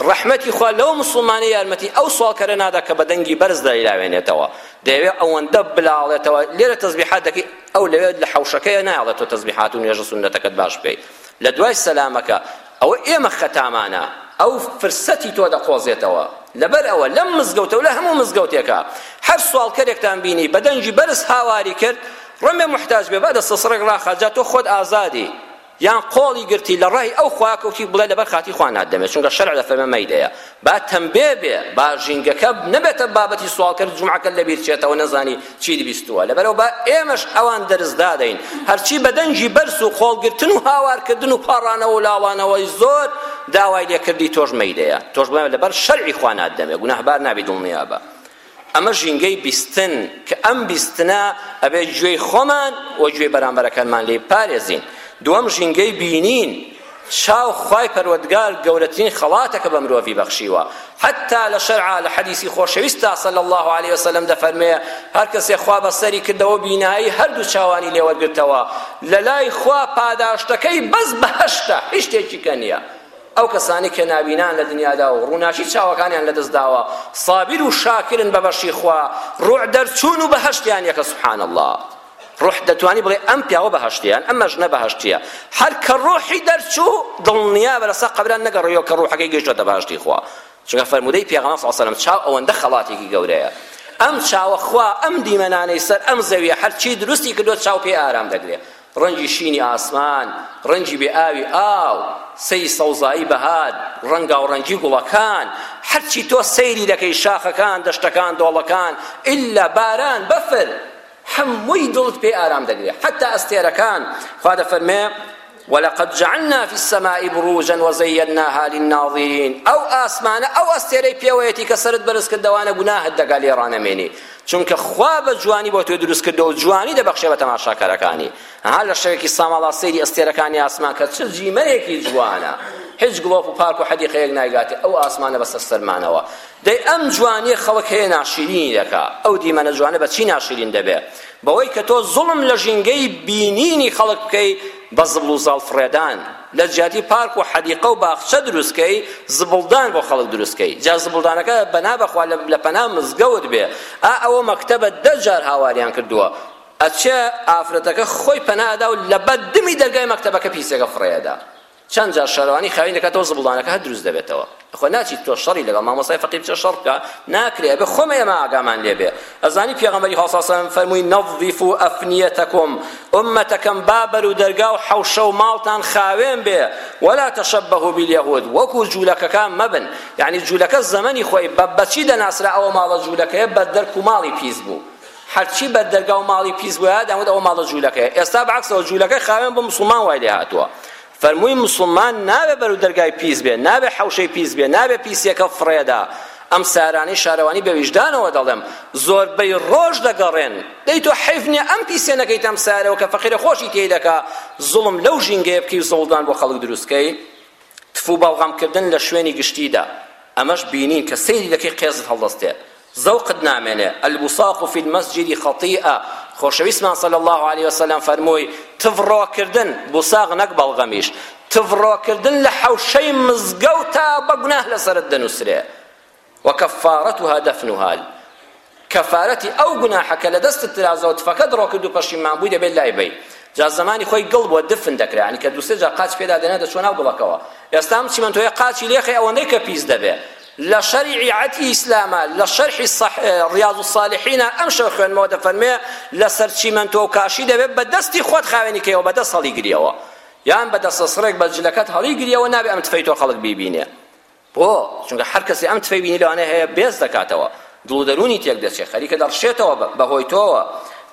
Speaker 1: ڕەحمەتی خوا لەو موسڵمانە یارمەتی ئەو سواڵکەرە نادا کە بە دەنگی بەرز دەیلاوێنێتەوە دەیەوێ ئەوەندە بلاڵێتەوە لێرە تەزبیحات دەکەی ئەو لەوێ لە حەوشەکەیە نایڵێت تۆ تەزبیحات و نوێژە سوننەتەکەت باش بکەیت لە دوای سەلامەکە ئەوە ئێمە خەتامانە ئەو فرسەتی تۆ دەقۆزێتەوە لەبەر ئەوە لەم مزگەوتە و لە هەموو مزگەوتێکە هەر سواڵکەرێکتان بینی بە دەنگی بەرز هاواری کرد ڕەمێ محتاج بێ با دەستە سڕێک ڕاخە جا تۆ خۆت ئازادی یان قۆڵی گرتی لە ڕای ئەو خوا کەوتی بڵێ لەبەر خاتی خوا ناتدەمێ چونکە شەرع دەفەرمێ مەیدەیە با تەمبێ بێ با ژینگەکە نەبێتە بابەتی سوالکرد جمعەکە لەبیر چێتەوە نەزانی چیت بیستووە لەبەرەوە با ئێمەش ئەوان دەرزدادەین هەرچی بە دەنگی بەرز و قۆڵگرتن و هاوارکردن و پاڕانەوە و لاوانەوەی زۆر داوای لێکردی تۆش مەیدەیە تۆش بڵێ لەبەر شەرعی خوا ناتدەمێ گوناهبار نابی دڵنیابە ئەمە ژینگەی بیستن کە ئەم بیستنە ئەبێت گوێی خۆمان و گوێی بەرامبەرەکانمان لێ بپارێزین دووەم ژینگەی بینین چاو خوای پەروەردگار گەورەترین خەڵاتە کە بە مرۆڤی بەخشیوە حتا لە شەرعا لە حەدیسی خۆشەویستا صلی الله علیه وسلم دەفەرمێ هەر کەسێ خوا بەسەری کردەوە بینایی هەردوو چاوانی لێ وەرگرتەوە لە لای خوا پاداشتەکەی بەس بەهەشتە هیچ شتێکی کە نییە ئەو کەسانەی کە نابینان لە دنیادا و ڕووناکی چاوەکانیان لەدەست داوە سابیر و شاکرن بە بەشی خوا ڕوح دەرچوون و بەهەشتیان یەکە سبحان الله ڕوح دەتوانی بڵێ ئەم پیاوە بەهەشتیان ئەم مەژنە بەهەشتیە هەر کە ڕوحی دەرچوو دڵنیا بە لەسەر قەبران نەگەڕیەوە کە ڕوحەکەی گەیشتۆتە بەهەشتی خوا چونکە فەرموودەی پێغەمبەر صلی الله علیه و سلم چاو ئەوەندە خەڵاتێکی گەورەیە ئەم چاوە خوا ئەم دیمەنانەی سەر ئەم زەویە هەرچی دروستی کردووە چاو پێ ئارام دەگرێ ڕەنگی شینی ئاسمان، ڕەنگی بێ ئاوی ئاو، سەیری سەوزایی بەهار، ڕەنگاوڕەنگی گوڵەکان، هەرچی تۆ سەیری دەکەی، شاخەکان، دەشتەکان، دۆڵەکان، ئیللە، باران، بەفر، هەمووی دڵت پێی ئارام دەگرێ، حەتا ئەستێرەکان، خوا دەفەرمێ ولقد جعلنا في السماء بروجا وزيناها للناظرين ئەو ئاسمانە ئەو ئەستێرەی پێوەیەتی کە سەرت بەرز کردەوانە گوناهت دەگا لێ ڕانەمێنی چونکە خوا بە جوانی بۆ تۆی دروست کردووە و جوانی دەبەخشێ بە تەماشاکەرەکانی ها لە شەوێکی ساماڵا سەیری ئەستێرەکانی ئاسمان کە چ جیمەرێکی جوانە هیچ گڵۆپ و پارک و حەدیقەیەک نایگاتێ ئەو ئاسمانە بەسەر سەرمانەوە دەی ئەم جوانیە خەڵک هەیە ناشیرینی دەکا ئەو دیمەنە جوانە بە چی ناشیرین دەبێ بەوەی کە تۆ زوڵم لە ژینگەی بینینی خەڵک بکەی بە زبڵ و زاڵ فڕێدان لە جیاتی پارک و حەدیقە و باخچە دروستکەی زبڵدان بۆ خەڵک دروستکەی جا زبڵدانەکە بەنا بەخوا لە پەنا مزگەوت بێ ئا ئەوە مەکتەبە دە جار هاواریان کردووە ئەچێ ئافرەتەکە خۆی پەنادا و لە بەر دمی دەرگای مەکتەبەکە پیسەکە فڕێدا چەند جار شارەوانی خاوین دەکاتەوە زبڵدانەکە هەر دروست دەبێتەوە خۆ ناچیت تۆ شەڕی لەگەڵ مامۆستای فەقی بچە شەڕ بکە ناکرێ ئەبێ خۆمە ئێمە ئاگامان لێ بێ ئەزانی پێغەمبەری خوا صلی الله فەرمووی نظفو ئەفنیەتەکم ئومەتەکەم بابەر و دەرگا و حەوشە و ماڵتان خاوێن بێ ولا تشبهوا باليهود وەکو جوولەکەکان مەبن یعنی جوولەکە زەمەنی خۆی بە بەچی دەناسرا ئەوە ماڵە جوولەکەیە بە دەرک و ماڵی پیس بوو هەرچی بە دەرگا و ماڵی پیس بووە دەموت ئەوە ماڵە جوولەکەیە ئێستا بەعکسەوە جوولەکە خاوێن بۆ مسلمان وای لێ هاتووە فەرمووی موسڵمان نابێ بەرو دەرگای پیس بێ نابێ حەوشەی پیس بێ نابێ پیسیەکە فڕێدا ئەم سارانەی شارەوانی بە ویژدانەوە دەڵێم زۆربەی ڕۆژ دەگەڕێن دەی تۆ حیف نییە ئەم پیسێ نەکەیت ئەم سارەوە کە فەقیرە خۆشی تێی دەکا زوڵم لەو ژینگەیە بکەی و زۆڵدان بۆ خەڵک دروستکەی تفو بەڵغەمکردن لە شوێنی گشتیدا ئەمەش بینین کە سەیری دەکەی قێزت هەڵدەستێ زەوقت نامێنێ البصاق فی المسجد خطیئە خۆشەویستمان صلی اللە علیە وسلم فەرمووی تڤڕۆکردن بوساغ نەک بەڵغەمیش تڤڕۆکردن لە حەوشەی مزگەوتا بە گوناه لەسەرت دەنووسرێ وکفارتها دفنها کەفارەتی ئەو گوناحە کە لە دەستت ترازەوە تفەکەت ڕۆکرد و پەشیمان بووی دەبێت لای بەی جا زمانی خۆی گڵ بووە دفن دەکرا ینی کە دووسێ جا قاچ پێدا دێنێ دەچوە ناو گڵەکەوە ئێستا ئەم چیمەنتۆیە قاچی لێخەی ئەوەندەی کە پیس دەبێ لە شەری عەتی ئیسلامە لە شەرحی صح ڕیاض الصالحینە ئەم شەو خوێنمەوە دەفەرمێ لەسەر چیمەنتۆ و کاشی دەبێت بە دەستی خۆت خاوێنی کەیەوە بە دەست هەڵیگریەوە یان بە دەستە سڕێک بە جلەکەت هەڵیگریەوە نابێ ئەم تفەی تۆ خەڵک بیبینێ بۆ چونکە هەر کەسی ئەم تفەی بینی لەوانەیە هەیە بێز دەکاتەوە دڵ و دەروونی تێک دەچێت خەریکە دەڕشێتەوە بە هۆی تۆوە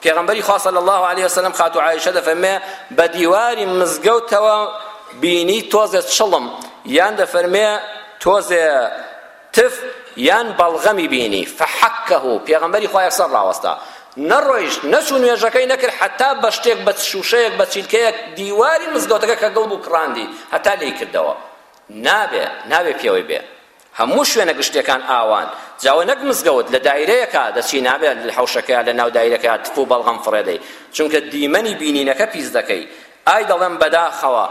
Speaker 1: پێغەمبەری خوا صلی الله علیه وسلم خاتو عائشە دەفەرمێ بە دیواری مزگەوتەوە بینی تۆزێ چڵم یان دەفەرمێ تۆزێ تف یان بەڵغەمی بینی فحەکەه پێغەمبەری خوا یەکسەر ڕاوەستا نەڕۆیشت نەچوو نوێژەکەی نەکرد حتا بە شتێک بە شوشەیەک بە چیلکەیەک دیواری مزگەوتەکە کە گڵ بوو کڕاندی هەتا لێی کردەوە نابێ نابێ پێوەی بێ هەموو شوێنە گشتیەکان ئاوان جاوە نەک مزگەوت لە دایرەیەکا دەچی نابێت لە حوشەکەیا لە ناو دایرەکەیا تف و بەڵغەم فڕێدەی چونکە دیمەنی بینینەکە پیس دەکەی ئای دەڵێم بەداخەوە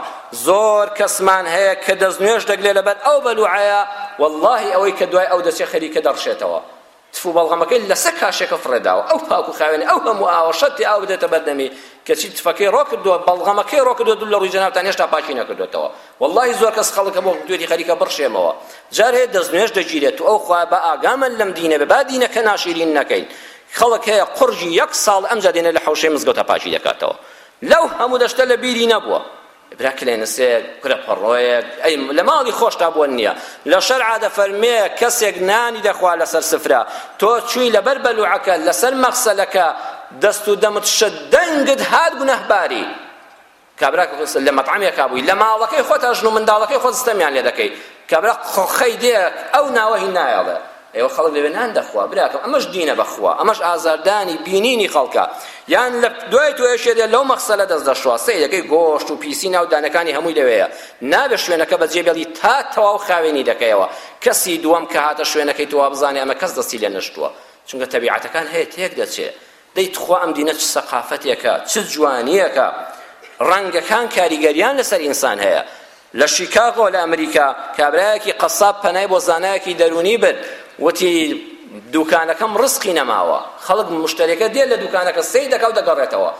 Speaker 1: زۆر کەسمان هەیە کە دەست نوێش دەگلێ لەبەر ئەو بەلوعەیە واللهی ئەوەی کە دوای ئەو دەچێ خەریکە دەڕشێتەوە تف و بەڵغەمەکەی لەسەر کاشێکە فڕێداوە، ئەو پاک و خاوێنە، ئەو هەموو ئاوە شەرتی ئاو بدەێتە بەر دەمی، کەچی تفەکەی ڕۆ کردووە، بەڵغەمەکەی ڕۆ کردووە، دوور لە ڕووی جەنابتان هێشتا پاکی نەکردۆتەوە، وەڵڵاهی زۆر کەس خەڵک هەبوو گوتوێتی خەریکە بڕشێمەوە، جار هەیە دەستنوێژ دەگیرێت، توئەو خوا با ئاگامان لەم دینە بێ، با دینەکە ناشیرین نەکەین، خەڵک هەیە قوڕگی یەک ساڵ ئەمجا دێنێ لە حەوشەی مزگەوتا پاکی دەکاتەوە، لەو هەموو دەشتە لە بیری نەبووە، برا کلێنسێک، کورە پەڕۆیەک، ئەی لە ماڵی خۆشتا بۆن نییە؟ لە شەرعا دەفەرموێ کەسێک نانی دەخوا لەسەر سفرە، تۆ چووی لەبەر بەلوعەکە لەسەر مەغسەلەکە دەست و دەمت شت، دەنگت هات گوناهباری. کابرا لە مەتعەمێکا بووی، لە ماڵەکەی خۆتا ژن و منداڵەکەی خۆت ستەمیان لێ دەکەی، کابرا قۆخەی دێ ئەو ناوە هی نایەڵێ. ئێوە خەڵک لەوێ نان دەخوا براکەم ئەمەش دینە بەخوا ئەمەش ئازاردانی بینینی خەڵکە یان لە دوای تۆ ئێشێدێ لەو مەخسەلە دەست دەشوا سەیرەکەی گۆشت و پیسی ناو دانەکانی هەمووی لەوێیە نابێ شوێنەکە بەجێ بێڵی تا تەواو خاوێنی دەکەیەوە کەسی دووەم کە هاتە شوێنەکەی تۆ وابزانێ ئەمە کەس دەستی لێ نەشتووە چونکە تەبیعەتەکان هەیە تێک دەچێ دەی تخوا ئەم دینە چ سەقافەتێکە چ جوانیەکە ڕەنگەکان کاریگەریان لەسەر ئینسان هەیە لە شیکاگۆ لە ئەمریکا کابرایەکی قەساب پەنای بۆ زانایەکی دەروونی برد وتی دوکانەکەم ڕزقی نەماوە خەڵک مشتەرەکە دێت لە دوکانەکە سەی دەکا و دەگەڕێتەوە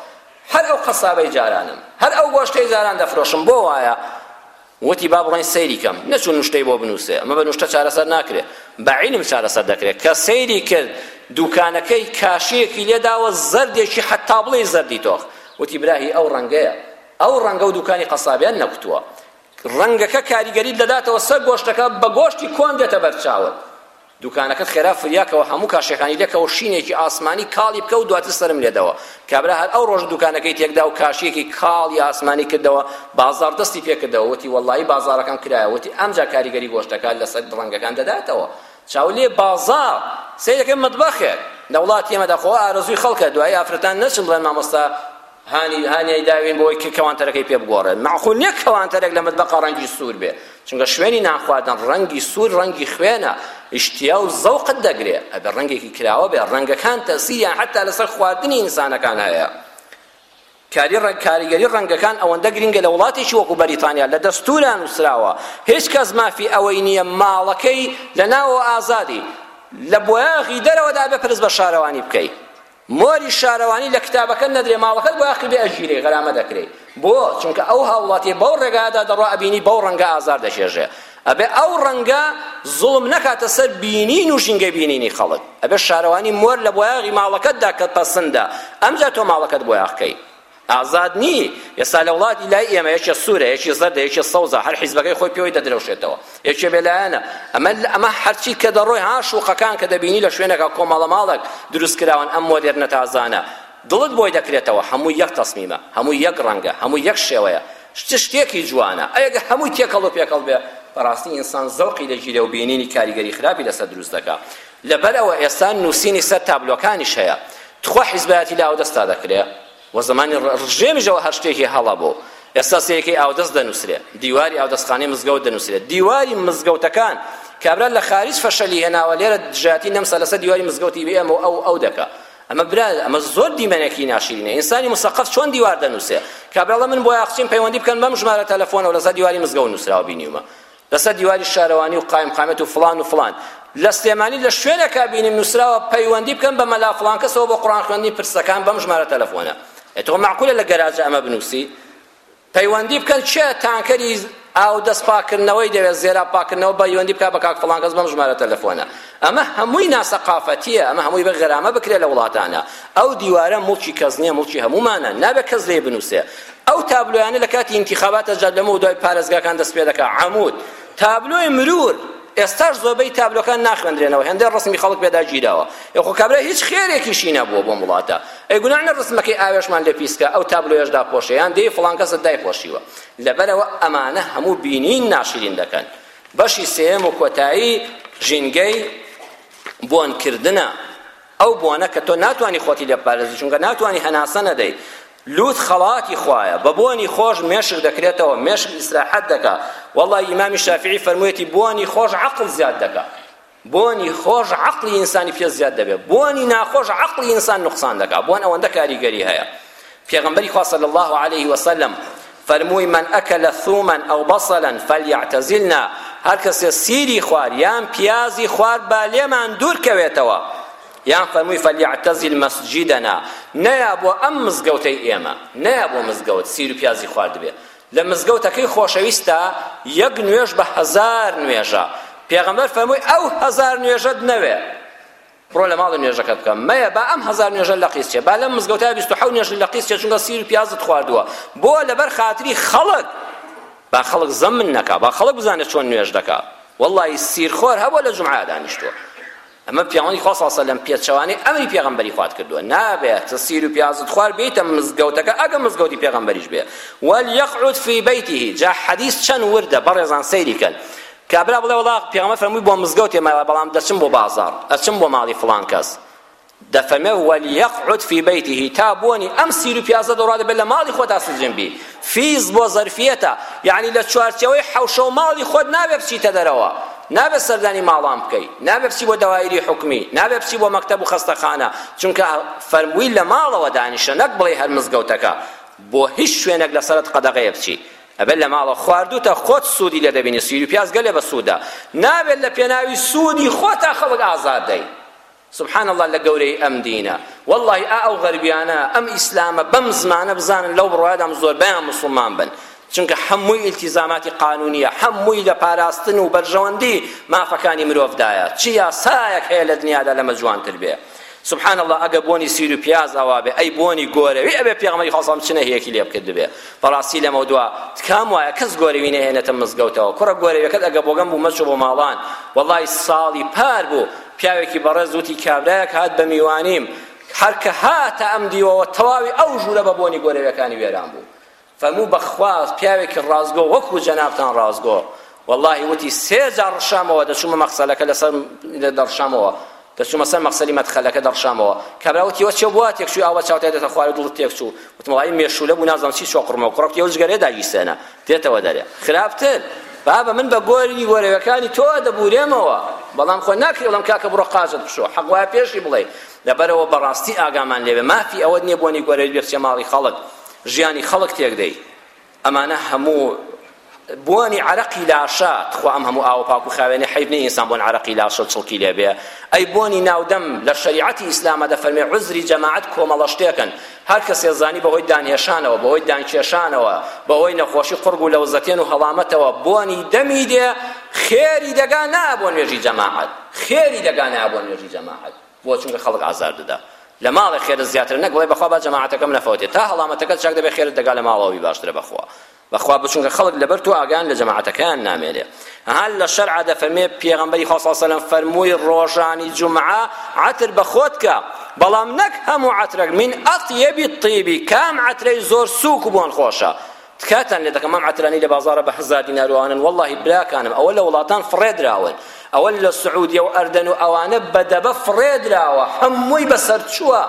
Speaker 1: هەر ئەو قەسابەی جارانم هەر ئەو گۆشتەی جاران دەفرۆشم بۆ وایە وتی با بڕۆین سەیری کەم نەچوو نوشتەی بۆ بنووسێ ئەمە بە نوشتە چارەسەر ناکرێ بە عیلم چارەسەر دەکرێت کە سەیری کرد دوکانەکەی کاشەیەکی لێداوە زەردێکی حەتا بڵێ زەردی تۆخ وتی براهی ئەو ڕەنگەیە ئەو ڕەنگە و دوکانی قەسابیان نەکوتووە ڕەنگەکە کاریگەری دەداتەوە سەر گۆشتەکە بە گۆشتی کۆن دێتە بەرچاوت دوکانەکەت خێرا فریاکەوە هەموو کاشیەکانی لێکەوە شینێکی ئاسمانی کاڵی بکە و دواتر سەرم لێدەوە کابرا هەر ئەو ڕۆژ دوکانەکەی تێکدا و کاشیەکی کاڵی ئاسمانی کردەوە بازار دەستی پێکردەوە وتی وەڵایی بازارەکەم کرایە وتی ئەمجا کاریگەری گۆشتەکە لەسەر دڵنگەکان دەداتەوە چاو لێ بازار سەیرەکەی مەتبەخێ لە وڵاتی ئێمەدا خۆ ئارەزووی خەڵکە دوایی ئافرەتان نەچن بڵێن مامۆستا هانی هانیای داوین بۆ ئەوەی کە کەوانتەرەکەی پێ بگۆڕێت مەعقول نییە کەوانتەرێک لە مەتبەقا ڕەنگی سوور بێ چونکە شوێنی نانخواردن ڕەنگی سوور ڕەنگی خوێنە ئیشتیا و زەوقت دەگرێ ئەبێ ڕەنگێکی کراوە بێ ڕەنگەکان تەسیریان حتا لەسەر خواردنی ئینسانەکان هەیە کاری ڕەنگ کاریگەری ڕەنگەکان ئەوەندە گرنگە لە وڵاتێکی وەکو بەریتانیا لە دەستورا نووسراوە هیچ کەس مافی ئەوەی نییە ماڵەکەی لە ناوەوە ئازادی لە بۆیاغی دەرەوەدا بێ پرس بە شارەوانی بکەیت مۆری شارەوانی لە کتابەکەت نەدرێ ماڵەکەت بۆ ئاخی بێ ئەژیرێ غەرامە دەکرێ بۆ چونکە ئەو هاوڵاتیە بەو ڕێگادا دەڕوا ئەبینی بەو ڕەنگە ئازار دەشێژێ ئەبێ ئەو ڕەنگە زوڵم نەکاتە سەر بینین و ژینگە بینینی خەڵک ئەبێ شارەوانی مۆر لە بۆیاغی ماڵەکەتدا کە پەسندە ئەمجا تۆ ماڵەکەت بۆیاغکەی ئازاد نی ئێستا لە وڵاتی لای ئێمە یەکێ سوورە یەکی زەردە یەکی سەوزە هەر حیزبەکەی خۆی پێوەی دەدرەوشێتەوە یەکێ بێلایەنە ئەمە ئەمە هەرچی کە دەڕۆی ها شوقەکان کە دەبینی لە شوێنێکا کۆمەڵە ماڵێک دروست کراون ئەم مۆدێرنە تازانە دڵت بۆی دەکرێتەوە هەموو یەک تەسمیمە هەموو یەک ڕەنگە هەموو یەک شێوەیە چ شتێکی جوانە ئەگە هەمووی تێکەڵ و پێکەڵ بێ بەڕاستی ئینسان زەوقی دەگیرێ و بینینی کاریگەری خراپی لەسەر دروست دەکا لەبەر ئەوە ئێستا نووسینی سەر تابلۆکانیش هەیە تخوا حیزبایەتی لە ئاودەستا دەکرێ و زمانی ڕژێمیشەوە هەر شتێکی هەڵە بوو ئێستا سەیەکەی ئاودەست دەنووسرێ دیواری ئاودەستخانەی مزگەوت دەنووسرێ دیواری مزگەوتەکان کابرا لە خارج فەشەلی هێناوە لێرە دژایەتی نەمسا لەسەر دیواری مزگەوتی بێ ئەمە ئەو ئەو دەکا ئەمە برا ئەمە زۆر دیمەنێکی ناشرینە ئینسانی مسەقەف چۆن دیوار دەنووسێ کابراڵە من بۆ یاخچیم پەیوەندی بکەن بەم ژمارە تەلەفۆنەوە لەسەر دیواری مزگەوت نووسراوە بینیومە لەسەر دیواری شارەوانی و قائمقامەت و فڵان و فڵان لە سلێمانی لە شوێنێکا بینیم نووسراوە پەیوەندی بکەن بە مەلا فڵان کەسەوە بۆ قڕان خوێندنی پرسەکان بەم ژمارە تەلەفۆنە ئەتۆ معقولە لە گەراجە ئەمە بنووسی پەیوەندی بکەن چێ تانکەری ئاو دەست پاکردنەوەی دەوێت زێرا پاکردنەوە بەیوەندی بکە بە کاک فڵان کەس بەم ژمارە تەلەفۆنە ئەمە هەمووی ناسەقافەتیە ئەمە هەمووی بە غەرامە بکرێت لە وڵاتانە ئەو دیوارە مڵکی کەس نییە مڵکی هەموومانە نابێت کەس لێ بنووسێ ئەو تابلۆیانە لە کاتی ئینتیخاباتە جا لەمەو دوای پارێزگاکان دەست پێ دەکا عەمود تابلۆی مرور ئێستاش زۆربەی تابلۆکان ناخوێندرێنەوە هێندەی ڕسمی خەڵک پێدا گیراوە یخۆ کابرا هیچ خێرێکیشی نەبووە بۆم وڵاتە ئەی گوناحە ڕسمەکەی ئاوێشمان لێ پیسکە ئەو تابلۆیەش داپۆشێ یان دێی فڵان کەسە دایپۆشیوە لەبەرەوە ئەمانە هەموو بینین ناشرین دەکەن بەشی سێم و کۆتایی ژینگەی بۆنکردنە ئەو بۆنە کە تۆ ناتوانی خۆتی لێ بپارێزی چونکە ناتوانی هەناسە نەدەی لوت خەڵاتی خوایە بە بۆنی خۆش مێشک دەکرێتەوە مێشک ئیسراحەت دەکا والله ئیمامی شافعی فەرموویەتی بۆنی خۆش عەقڵ زیاد دەکا بۆنی خۆش عەقڵی ئینسانی پێ زیاد دەبێت بۆنی ناخۆش عەقڵی ئینسان نوقسان دەکا بۆن ئەوەندە کاریگەری هەیە پێغەمبەری خوا صلی اللە علیه وسلم فەرمووی من ئەکل ثوما او بصلا فلیعتزلنا هەر کەسێ سیری خوار یان پیازی خوار با لێمان دوور کەوێتەوە یان فەرمووی فلیعتزل مسجدنا نەیا بۆ ئەم مزگەوتەی ئێمە نەیا بۆ مزگەوت سیر و پیازی خواردبێ لە مزگەوتەکەی خۆشەویستا یەک نوێژ بە هەزار نوێژە پێغەمبەر فەرمووی ئەو هەزار نوێژەت نەوێ بڕۆ لە ماڵ نوێژەکەت بکە مەیە با ئەم هەزار نوێژە لە قیس چێ با لەم مزگەوتای بیست و حەوت نوێژ لە قیس چێ چونکە سیر و پیازت خواردووە بۆ لەبەر خاتری خەڵک با خەڵک زەمن نەکا با خەڵک بزانێت چۆن نوێژ دەکا واللهی سیرخۆر هەبوو لە جومعە دانیشتووە ئەمە پیاوانی خوا صلی لەم پێچەوانەی ئەمری پێغەمبەری خوات کردووە نابێت سیر و پیازت خوار بیتە مزگەوتەکە ئەگە مزگەوتی پێغەمبەریش بێ ولیقعد فی بیته جا حدیث چەند وردە بەڕێزان سەیری کەن کابرا بڵێ وەڵا پێغەمبەر فەرمووی بۆ مزگەوتێ مایەوە بەڵام دەچم بۆ بازاڕ ئەچم بۆ ماڵی فڵان کەس دەفەرمێ وەلیەقعد فی بەیتیه تا بۆنی ئەم سیر و پیازە دەڕوا دەبێت لە ماڵی خۆت ئاسوودن بی فیز بۆ زەرفیەتە یعنی لە چوارچێوەی حەوشە و ماڵی خۆت نابێ بچیتە دەرەوە نابێ سەردانی ماڵان بکەی نابێ بچی بۆ دەوایری حکومی نابێ بچی بۆ مەکتەب و خەستەخانە چونکە فەرمووی لە ماڵەوە دانیشە نەک بڵێ هەر مزگەوتەکە بۆ هیچ شوێنێک لەسەرت قەدەغەیە بچی ئەبێت لە ماڵەوە خواردوتە خۆت سوودی لێ دەبینی سویر و پیاز گەلێ بەسوودە نابێت لە پێناوی سوودی خۆتا خەڵک ئازار دەی سبحان الله لە گەورەی ئەم دینە والله ئا ئەو غەربیانە ئەم ئیسلامە بەم زمانە بزانن لەو بڕوادام زۆربەیان مسلمان بن چونکە هەمووی ئیلتیزاماتی قانونیە هەمووی لە پاراستن و بەرژەوەندی مافەکانی مرۆڤدایە چی یاسایەک هەیە لە دنیادا لەمە جوانتر بێ سبحان اللە ئەگە بۆنی سویر و پیاز ئەوابێ ئەی بۆنی گۆرەوی ئەبێ پێغەمبەری خوا سەڵام چ نەهیەکی لێ بکردبێ بەڕاستی لەمەو دوا تکام وایە کەس گۆرەوی نەهێنێتە مزگەوتەوە کوڕە گۆرەویەکەت ئەگە بۆگەن بوو مەچۆ بۆ ماڵان وەڵای ساڵی پار بوو پیاوێکی بەڕێز وتی کابرایەک هات بە میوانیم هەر کە هاتە ئەم دیوەوە تەواوی ئەو ژوورە بە بۆنی گۆرەویەکانی وێران بوو فەرموو بەخوا پیاوێکی ڕاستگۆ وەکو جەنابتان ڕاستگۆ واللهی وتی سێ جار ڕشامەوە دەچوومە مەخسەلەکە لەسەر دەڕشامەوە دەچوومە سەر مەخسەلی مەدخەلەکە دەڕشامەوە کابرا وتی وە چێ بوا تێکچووی ئاوە چاوتای دێتە خوارە دڵت تێکچوو وتم وڵی مێشوولە بوو نازانم چی چۆقڕمە و کوڕەکتی ئەو جگەرێ داگیرسێنە دێتەوە دەرێ خراپتر بابە من بە گۆری گۆرەوەکانی تۆ دەبورێمەوە بەڵام خۆ ناکری بڵم کاکە بڕۆ قازت بشۆ حەق وایە پێشی بڵێ لەبەرەوە بەڕاستی ئاگامان لێوێ مافی ئەوە نییە بۆنی گۆرەوی بێ بچێ ماڵی خەڵک ژیانی خەڵک تێک دەی ئەمانە هەموو بۆنی عەرەقی لاشە تخوا ئەم هەموو ئاوە پاک و خاوێنی حەیف نیە ئینسان بۆن عەرەقی لاشە و چڵکی لێ بێ ئەی بۆنی ناودەم لە شەریعەتی ئیسلامە دەفەرمێ عوزری جەماعەت کۆمەڵە شتێکن هەر کەسێ زانی بەهۆی دانهێشانەوە بەهۆی دانکێشانەوە بەهۆی نەخۆشی قوڕگ و لەوزەتێن و هەڵامەتەوە بۆنی دەمی دێ خێری دەگا نایە بۆ نوێژی جەماعەت خێری دەگا نایە بۆ نوێژی جەماعەت بۆ چونکە خەڵک ئازار دەدا لە ماڵێ خێرت زیاترە نەک بڵێ بەخوا با جەماعەتەکەم نەفەوتێ تا هەڵامەتەکەت چاک دەبێ خێرت دەگا لە ماڵەوەی باشترە بەخوا بەخوا بچونکە خەڵک لەبەر تۆ ئاگان لە جەماعەتەکەیان نامێنێ هەر لە شەرعا دەفەرمێ پێغەمبەری خوا صلی الله فەرمووی ڕۆژانی جمعە عەتر بە خۆت کە بەڵام نەک هەموو عەترەک من ئەطیب الطیب کام عەترەی زۆر سووک بۆن خۆشە تکاتان لێ دەکەم مام عەترانی لە بازارە بە هەزار دینار و ئەوانن وەڵڵاهی براکانم ئەوە لە وڵاتان فڕێ دراون ئەوە لە سعودیە و ئەردەن و ئەوانە بە دەبە فڕێ دراوە هەمووی بەسەر چووە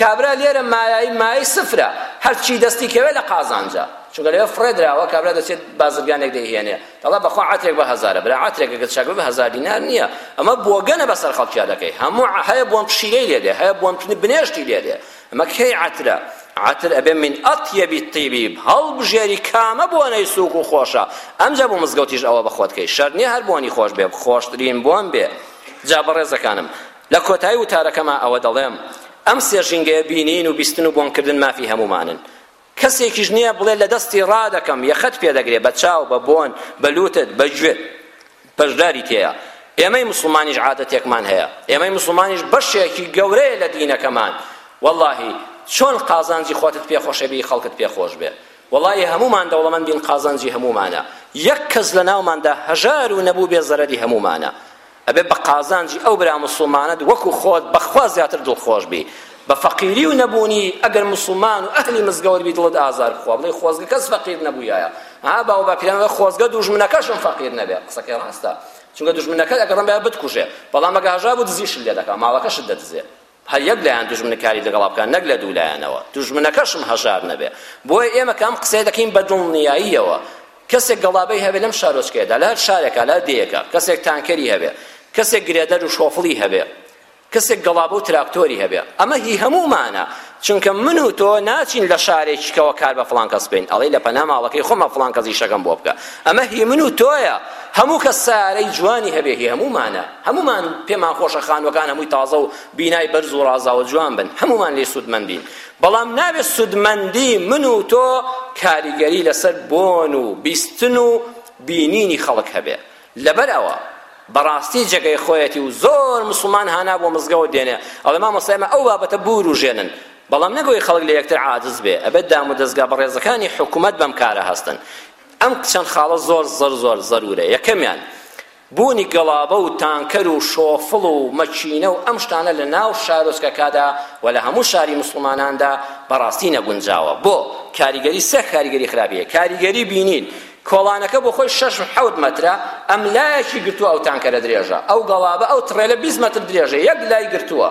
Speaker 1: کابرا لێرە مایایی مایەی سفرە هەرچی دەستی کەوێ لە قازانجە چونکە لەوێ فڕێ دراوە کابرا دەچێت بازرگانێک دەیهێنێ دەڵا بەخوا عەترێک بە هەزارە برا عەترێک گەگەت شاگرد بە هەزار دینار نییە ئەمە بۆگەنە بەسەر خەڵکیا دەکەی هەموو هەیە بۆن پشیلەی لێ دێ هەیە بۆن بنێشتی لێ دێ ئەمە کەی عەترە عەتر ئەبێ من ئەطیەبی الطیبیب هەڵبژێری کامە بۆنەی سووک و خۆشە ئەمجا بۆ مزگەوتیش ئەوە بەخۆت کەی شەرت نییە هەر بۆنی خۆش بێ خۆشترین بۆن بێ جا بەڕێزەکانم لە کۆتایی وتارەکەما ئەوە دەڵێم ئەم سێ ژینگەیە بینین و بیستن و بۆنکردن مافی هەموومانن کەسێکیش نییە بڵێ لە دەستی ڕا دەکەم یەخەت پێ دەگرێ بە چاو بە بۆن بە لووتت بە گوێت بەشداری تێیە ئێمەی مسلمانیش عادەتێکمان هەیە ئێمەی مسلمانیش بەشێکی گەورەیە لە دینەکەمان واللهی چۆن قازانجی خۆتت پێ خۆشە بی خەڵکت پێ خۆش بێ واللهی هەمومان دەوڵەمەندین قازانجی هەمومانە یەک کەس لە ناوماندا هەژار و نەبوو بێ زەرەری هەمومانە ئەبێ بە قازانجی ئەو برا موسڵمانەت وەکو خۆت بەخوا زیاتر دڵخۆش بی بە فەقیری و نەبوونی ئەگەر موسڵمان و ئەهلی مزگەوت بی دڵت ئازار بخوا بڵێ خۆزگە کەس فەقیر نەبوویایە ها باو باپیران بڵێ خۆزگە دوژمنەکەشم فەقیر نەبێ قسەکەی ڕاستە چونکە دوژمنەکەت ئەگەڕم بە بتکوژێ بەڵام ئەگە هەژا بوو دزیشت لێ دەکا ماڵەکەشت دەدزێ هەر یەک لایەن دوژمنکاری لەگەڵا بکا نەک لە دوو لایەنەوە دوژمنەکەشم هەژار نەبێ بۆیە ئێمە کە ئەم قسەیە دەکەین بە دڵنیاییەوە کەسێک گەڵابەی هەبێ لەم شارۆچکەیەدا لە هەر شارێکا لە دێیەکە کەسێک تانکەری هەبێ کەسێک گرێدەر و شۆفڵی هەبێ کەسێک گەڵابە و تراکتۆری هەبێ ئەمە هی هەموومانە چونکە من و تۆ ناچین لە شارێکیکەوە کار بە فڵان کەس بکەین ئەڵێ لە پەنا ماڵەکەی خۆمە فڵان کەس ئیشەکەم بۆ بکە ئەمە هی من و تۆیە هەموو کەس سارەی جوانی هەبێ هی هەموومانە هەموومان پێمان خۆشە خانووەکان هەمووی تازە و بینای بەرز و ڕازاوە جوان بن هەموومان لێ سوودمەند بین بەڵام نابێت سوودمەندی من و تۆ کاریگەری لەسەر بۆن و بیستن و بینینی خەڵک هەبێ لەبەر ئەوە بەڕاستی جێگەی خۆیەتی و زۆر مسلمان هانا بۆ مزگەوت دێنێ ئەڵێ مامۆستایمە ئەو بابەتە بوروژێنن بەڵام نەگۆی خەڵک لە یەکتر عاجز بێ ئەبێ دام و دەستگا بەڕێزەکانی حکوومەت بەم کارە هەستن ئەم چەند خاڵە زۆر زەر زۆر زەرورە یەکەمیان بوونی گەڵابە و تانکەر و شۆفڵ و مەکینە و ئەم شتانە لە ناو شارۆچکەکادا و لە هەموو شاری موسڵماناندا بەڕاستی نەگونجاوە بۆ کاریگەری سێ کاریگەری خراپی هەیە کاریگەری بینین کۆڵانەکە بۆ خۆی شەش حەوت مەترە ئەم لایەکی گرتووە ئەو تانکەرە درێژە ئەو گەڵابە ئەو تڕێلە بیست مەتر درێژە یەک لای گرتووە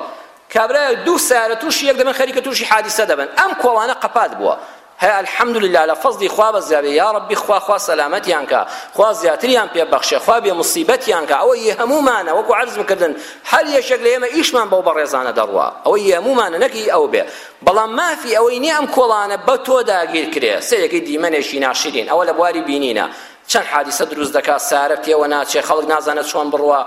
Speaker 1: کابرایە دوو سارە تووشی یەک دەبن خەریکە تووشی حادیسە دەبن ئەم کۆڵانە قەپات بووە هەی الحمدللە لە فەزڵی خوا بەزیابێ یاڕەبی خوا خوا سەلامەتیان کا خوا زیاتریان پێ بەخشێ خوا بێ موسیبەتیان کا ئەوە یە هەموومانە وەکو عەرزم کردن هەر یەکێک لە ئێمە ئیشمان بەو بەڕێزانە دەڕوا ئەوە یە هەموومانە نەک هی ئەو بێ بەڵام مافی ئەوەی نییە ئەم کۆڵانە بە تۆ داگیر کرێ سەیەکەی دیمەنێکی ناشرین ئەوە لە بواری بینینە چەند حادیسە دروست دەکا سارە تێوە ناچێ خەڵک نازانە چۆن بڕوا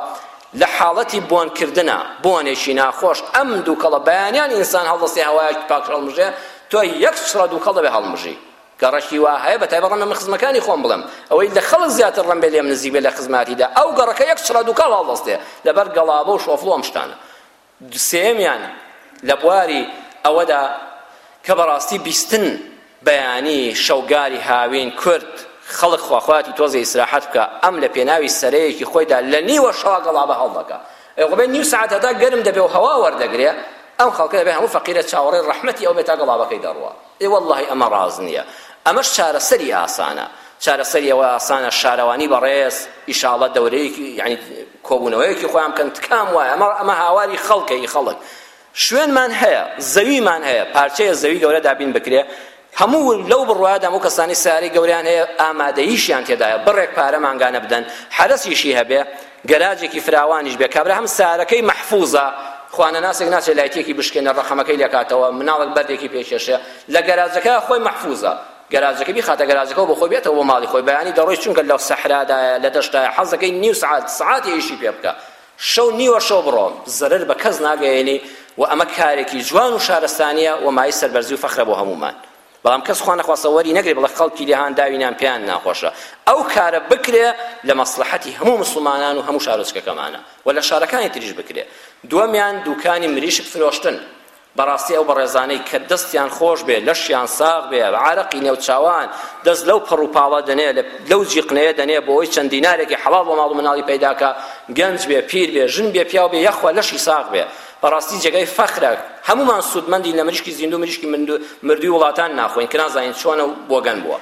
Speaker 1: لە حاڵەتی بۆنکردنە بۆنێکی ناخۆش ئەم دووکەڵە بەیانیان ئینسان هەڵدەستێ هەوایەکی پاک هەڵمژێ تۆ یەک چڕە دووکەڵ دەبێ هەڵمژی گەڕەکی وا هەیە بە تایبەت ڕەنگە من خزمەکانی خۆم بڵێم ئەوەی لە خەڵک زیاتر ڕەنبێ لێم نزیک بێ لە خزماتیدا ئەو گەڕەکە یەک چڕە دووکەڵ هەڵدەستێ لەبەر گەڵابە و شۆفڵ و ئەم شتانە سێمیان لە بواری ئەوەدا کە بەڕاستی بیستن بەیانی شەوگاری هاوین کورد خەڵک خواخواتی تۆزی ئیسراحەت بکە ئەم لە پێناوی سەرەیەکی خۆیدا لە نیوە شەوا گەڵابە هەڵدەکە ئەوە بێ نیو سەعات هەتا گەرم دەبێ و هەوا وەردەگرێ ئەم خەڵکە دەبێ هەموو فەقیرە چاوەڕێ ڕەحمەتی ئەو بێ تا گەڵابەکەی دەڕوا ئێ وەڵڵاهی ئەمە ڕاست نییە ئەمەش چارەسەری ئاسانە چارەسەری ئەوە ئاسانە شارەوانی بەڕێز ئیشاڵڵە دەورەیەکی یعنی کۆبوونەوەیەکی خۆیان بکەن تکام وایە ئەمە ئەمە هاواری خەڵکە ئی خەڵک شوێنمان هەیە، زەویمان هەیە، پارچەیە زەوی گەورە دابین بکرێ، هەموو لەو بڕوایەدام ئەو کەسانەی سەیارەی گەوریان هەیە ئامادەییشیان تێدایە بڕێک پارە مانگانە بدەن، حەرەسیشی هەبێ، گەراجێکی فراوانیش بێ، کابرا هەم سەیارەکەی مەحفوزە، خوانەناسێک ناچێ لایتیەکی بشکێنێ ڕەقەمەکەی لێ کاتەوە، مناڵێک بەردێکی پێ کێشێ، لە گەراجەکە خۆی مەحفوزە، گەراجەکەی بیخاتە گەراجەکەوە بۆ خۆی بێتەوە بۆ ماڵی خۆی، بەیانی دەڕۆی چونکە لە سەحرادایە، لە دەشتایە، حەز دەکەی نیو سەعات، سەعاتێ ئیشی پێ بکا. شەو نیوە شەو بڕۆ زەرەر بە کەس ناگەیەنی و ئەمە کارێکی جوان و شارستانیە و مای سەربەرزی و فەخرە بۆ هەمومان بەڵام کەس خوا نەخواستە وەری نەگرێ بڵێ خەڵکی لێ هان داوینان پێیان ناخۆشە ئەو کارە بکرێ لە مەسلەحەتی هەموو مسلمانان و هەموو شارۆچکەکەمانە و لە شارەکانی تریش بکرێ دووەمیان دوکانی مریشک فرۆشتن بەڕاستی ئەو بەڕێزانەی کە دەستیان خۆش بێ لەشیان ساغ بێ عارەقی نێوچاوان دەست لەو پەڕ و پاڵە دەنێ لەو جیقنەیە دەنێ بۆ ئەوی چەند دینارێکی حەڵاڵ بۆ ماڵ و مناڵی پەیداکا گەنج بێ پیر بێ ژن بێ پیاو بێ یاخوا لەشی ساغ بێ بەڕاستی جێگای فەخرە هەمومان سوودمەندین لە مریشکی زیندوو مریشکی مردووی وڵاتان ناخۆین کە نازانین چۆنە و بۆگەن بووە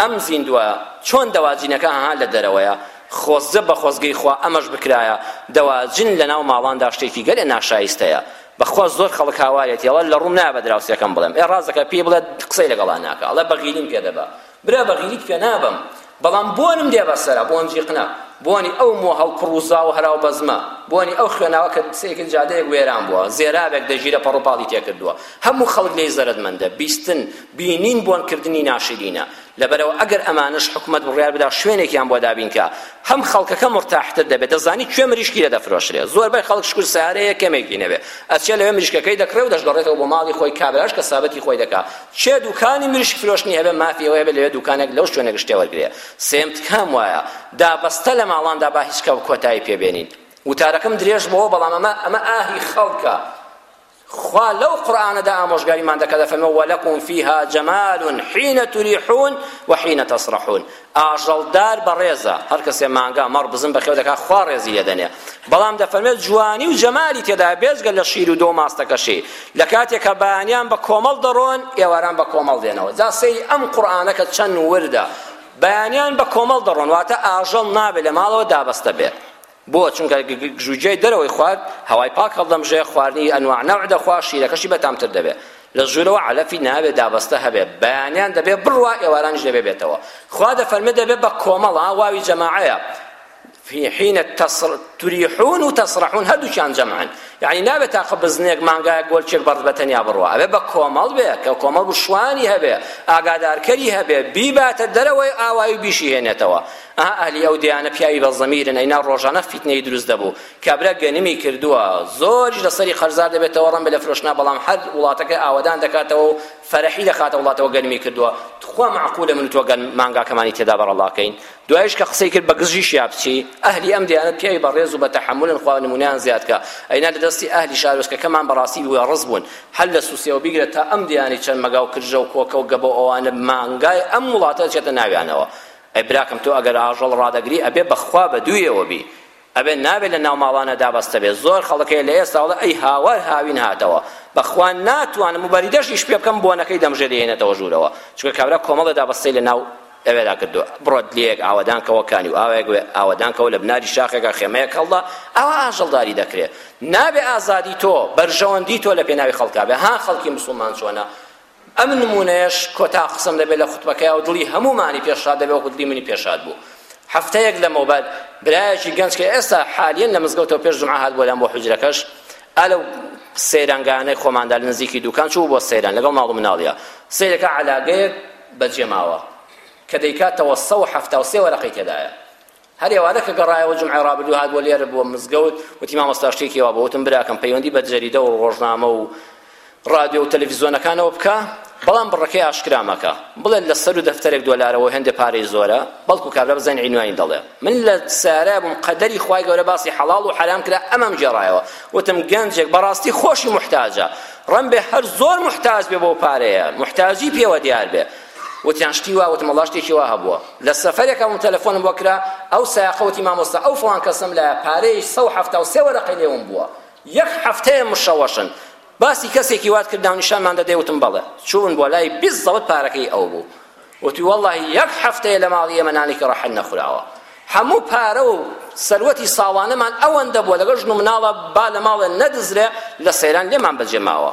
Speaker 1: ئەم زیندوایە چۆن دەوا جنەکە ها لە دەرەوەیە خۆزگە بە خۆزگەی خوا ئەمەش بکرایە دەوا جن لە ناو ماڵاندا شتێکی گەلێ ناشایستەیە بەخوا زۆر خەڵک هاوارێتی ئەڵێ لە ڕووم نایە بە دراوسێکەم بڵێم ئێ ڕاست دەکا پێی بڵێ قسەی لەگەڵا ناکا ئەڵێ بەغیلیم پێ دەبا برا بەغیلیت پێ نابەم بەڵام بۆنم دێ بەسەرە بۆن جیقنە بۆنی ئەو مۆ هەڵپڕ و زاو و هەرا و بەزمە بۆنی ئەو خوێناوە کە سەیەکە جادەیەک وێران بووە زێرابێک دەژیرە پەڕوپاڵی تێکردووە هەموو خەڵک لێی زەرەدمەندە بیستن بینین بۆن کردنی ناشرینە لەبەرەوە ئەگەر ئەمانەش حکومەت بڕیار بدا شوێنێکیان بۆ دابین کا هەم خەڵکەکە مورتاحتر دەبێت دەزانی کوێ مریشکی لێ دەفرۆشرێ زۆربەی خەڵک شکور سارەیە کەمێکی نەبێ ئەچێ لەوێ مریشکەکەی دەکڕێ و دەشگەڕێتەوە بۆ ماڵی خۆی کابراش کە سابەتی خۆی دەکا چێ دوکانی مریشک فرۆشتنی هەبێ مافی ئەوەیە بێ لەوێ دوکانێک لەو شوێنە گشتێ وەرگرێ سێم تکام وایە دابەستە لە ماڵاندا با هیچ کەو کۆتایی پێ بێنین وتارەکەم درێژ بۆ بەڵام ئەمە ئەمە ئاهی خەڵکە خوا لەو قورئانەدا ئامۆژگاریمان دەکات دەفەرمێ وەلەکم فیها جەمال حین تریحون و حین تسرحون ئاژەڵدار بەڕێزە هەر کەسێ مانگا مەڕ بزن بەخێو دەکات خوا ڕێزی لێ دەنێ بەڵام دەفەرمێت جوانی و جەمالی تێدا بێجگە لە شیر و دۆ ماستەکەشی لە کاتێک کە بەیانیان بە کۆمەڵ دەڕۆن ئێواران بە کۆمەڵ دێنەوە جا سەیری ئەم قورئانە کە چەند وردە بەیانیان بە کۆمەڵ دەڕۆن واتە ئاژەڵ نابێت لە ماڵەوە دابەستە بێت بۆ چونکە گژوگیای دەرەوەی خوارد هەوای پاک هەڵدەمژێ خواردنی ئەنواع نەوع دەخوا شیرەکەشی بەتامتر دەبێ لە ژوورەوە عەلەفی ناوێ دابەستە هەبێ بەیانیان دەبێ بڕوا ئێوارانیش دەبێ بێتەوە خوا دەفەرمێ دەبێ بە کۆمەڵە واوی جەماعەیە في حين تصر تريحون وتصرحون هەردوو چیان جەمعن یعنی ناوێ تاقە بزنێک مانگایە گۆلچێک بەڕز بە تەنیا بڕوا ئەوێ بە کۆمەڵ بێ کە کۆمەڵ بوو شوانی هەبێ ئاگادارکەری هەبێ بیباتە دەرەوەی ئاوایی بیشی هێنێتەوە ئەها ئەهلی ئەو دێیانە پیاوی بە زەمیرن ئەینا ڕۆژانە فیتنەی دروست دەبوو کابرا گەنمی کردووە زۆریش لەسەری قەرزار دەبێتەوە ڕەنبە لە فرۆشنا بەڵام هەر وڵاتەکە ئاوەدان دەکاتەوە و فەرحی دەخاتە وڵاتەوە گەنمی کردووە تخوا معقولە من تۆ گەن مانگاکەمانی تێدا بەڕەڵاکەین دوایش کە قسەی کرد بە گزژیش یا بچی ئەهلی ئەم دیانە پیاوی بە ڕێز و بە تەحەمولن خوا نمونیان زیادکە ئەینا لە دەستی ئەهلی شارۆچکەکەمان بەڕاستی بووە ڕز بوون هەر لە سوسیەوە بیگرە تا ئەم دیانی چەند مەگاو کرژە و کۆکە و گەبە و ئەوانە مانگای ئەم وڵاتە دەچێتە ناویانەوە ئەی براکەم تۆ ئەگەر ئاژەڵ ڕادەگری ئەبێ بەخوا بە دوویەوە بی ئەبێ نابێ لە ناو ماڵانە دابەستە بێ زۆر خەڵک هەیە لە ئێستا وڵێ ئەی هاوار هاوین هاتەوە بەخوا ناتوانم وبەریدەشیش پێ بکەم بۆنەکەی دەمژێ دێنێتەوە ژوورەوە چونکە کابرا کۆمەڵە دابەستەی لە ناو ئەوێدا کردووە بڕۆت لەیەک ئاوەدان کەوە کانی و ئاوێک وێ ئاوەدان کەوە لە بناری شاخێکا خێمەیەک هەڵدا ئەوە ئاژەڵداری دەکرێت نابێ ئازادی تۆ بەرژەوەندی تۆ لە پێناوی خەڵکا بێ ها خەڵکی مسوڵمان چۆنە ئەم نموونەیەش کۆتا قسەم دەبێت لە خوتبەکەیا و دڵی هەموومانی پێشاد دەبێت وەکو دڵی منی پێشاد بوو هەفتەیەک لەمەوبەر برایەکی گەنج کە ئێستا حالیەن لە مزگەوتەوە پێش جمعە هات بۆلام بۆ حوجرەکەش ئەلە سەیرانگانەی خۆماندا لە نزیکی دوکان چوو بۆ سەیران لەگەڵ ماڵ و مناڵیا سەیرەکە عەلاگەیەک بەجێماوە کە دەیکاتەوە سەد و حەفتا و سێ وەرەقەی تێدایە هەر ئێوارە کە گەڕایەوە جومعەی ڕابردوو هات بۆ لێرە بووە مزگەوت وتی مامۆستا شتێکی وا بۆ وتم براکەم پەیوەندی بە جەریدە و ڕۆژنامە و ڕادیۆ و تەلەڤیزیۆنەکانەوە بکە بەڵام بڕەکەی ئاشکرا مەکە بڵێ لە سەر و دەفتەرێک دۆلارەوە هێندە پارەی زۆرە بەڵکو کابرا بزانین عینوانی دەڵێ من لە سارا بووم قەدەری خوای گەورە باسی حەڵاڵ و حەرام کرا ئەمەم گێڕایەوە وتم گەنجێک بەڕاستی خۆشی محتاجە ڕەمبێ هەر زۆر محتاج بێ بۆ پارەیە محتاجی پێوە دیار بێ وتیان شتی وا وتم وەڵا شتێکی وا هەبووە لە سەفەرێک ئەوم تەلەفۆنم بۆ کرا ئەو سایەقە وتی مامۆستا ئەو فڵان کەسەم لایە پارەی سەد و حەفتا و سێ وەرەقەی لێوم بووە یەک حەفتەیە مشەوەشن باسی کەسێکی وات کرد ناونیشانمان دەدەی وتم بەڵێ چوون بۆ لای بیست زەوت پارەکەی ئەو بوو وتی والله یەک هەفتەیە لە ماڵی ئێمە نانێکی ڕەحەت نەخوراوە هەموو پارە و سەروەتی ساڵانەمان ئەوەندە بووە لەگەڵ ژن و مناڵە با لە ماڵێ نەدزرێ لە سەیران لێمان بەجێ ماوە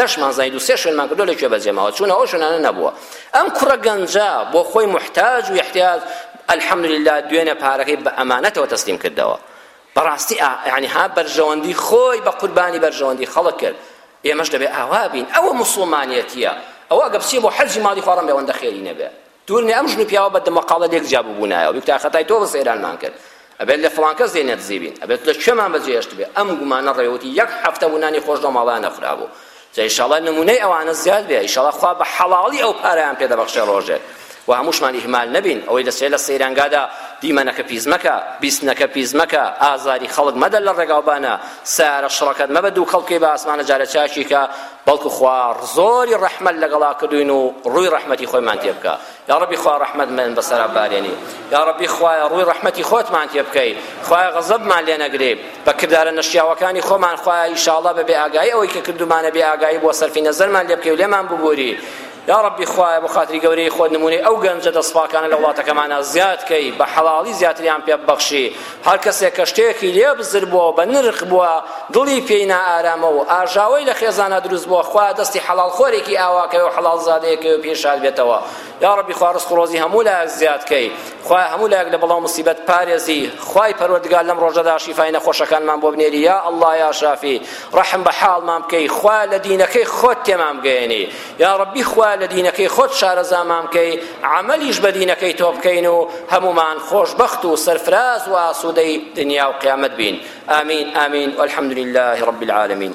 Speaker 1: نەشمان زانی دوو سێ شوێنمان کردو لە کوێ بەجێ ماوە چونە ئەو شوێنانە نەبووە ئەم کوڕە گەنجە بۆ خۆی محتاج و احتیاج الحمد لله دوێنێ پارەکەی بە ئەمانەتەوە تەسلیم کردەوە
Speaker 2: بەڕاستی یعنی ها بەرژەوەندی خۆی بە قوربانی بەرژەوەندی خەڵک کرد ئێمەش دەبێ ئاوا بین ئەوە مسوڵمانەتیە ئەوە گە بچێ بۆ حەجی ماڵی خۆڕم بێ ئەوەندە خێری نەبێ دورنێ ئەم ژن و پیاوە بە دەمەقاڵە لێک جیا ببوونایەوە بیکتا خەتای تۆ بە سەیرانمان کرد ئەبێت لە فڵان کەس دێنێت زیبین ئەبێت لە کوێمان بەجێ هێشت بێ ئەم گومانە ڕێوەتی یەک هەفتە ونانی خۆش لەو ماڵیان نەخرابوو جا ئیشاڵا نمونەی ئەوانە زیاد بێ ئیشاڵا خوا بە حەڵاڵی ئەو پارەیان پێ دەبەخشێ ڕۆژێک و هەمووشمان ئیهمال نەبین ئەوەی لە سێ لە سەیرانگادا دیمەنەکە پیس مەکە بیستنەکە پیس مەکە ئازاری خەڵک مەدە لە ڕێگاوبانە سارە شڕەکەت مەبە دوو کەڵکەی بە ئاسمانە جارە چاشیکە بەڵکو خوا زۆری ڕەحمەت لەگەڵا کردوین و ڕووی ڕەحمەتی خۆیمان تێ بکە یا ڕەبی خوا ڕەحمەتمان بەسەرا بارێنی یا ڕەبی خوایە ڕووی ڕەحمەتی خۆتمان تێ بکەی خوایە غەزەبمان لێ نەگرێ بە کردارە نەشیاوەکانی خۆمان خوایە ئیشاڵڵا بە بێ ئاگایی ئەوەی کە کردومانە بێ ئاگایی بۆ سەرفی نەزەرمان لێ بکەی و لێمان ببووری یا ربی خوایە بۆ خاتری گەورەی خۆت نمونەی ئەو گەنجە دەستپاکانە لە وڵاتەکەمانە زیاد کەی بە حەڵاڵی زیاتریان پێ ببەخشی هەر کەسێک کە شتێکی لێ بزر بووە و بە نرخ بووە دڵی پێی نائارامە و ئاژاوەی لە خێزانە دروست بووە خوا دەستی حەڵاڵ خۆرێکی ئاواکەوێ و حەڵاڵ زادەیەکەوێ و پێی شاد بێتەوە یا ربی خوا ڕزق و ڕۆزی هەموو لایەک زیاد کەی خوا هەموو لایەک لە بەڵا و مصیبەت پارێزی خوای پەروەردگار لەم ڕۆژەدا شیفای نەخۆشەکانمان بۆ بنێری یا اللە یا شافی ڕەحم بە حاڵمان بکەی خوا لە دینەکەی خۆت تێمان بگەیەنی یا ڕەبی خوا لە دینەکەی خۆت شارەزامان بکەی عملیش بە دینەکەی تۆ بکەین و هەمومان خۆشبەخت و سەرفراز و ئاسوودەی دنیا و قیامەت بین آمین آمین والحمد لله رب العالمین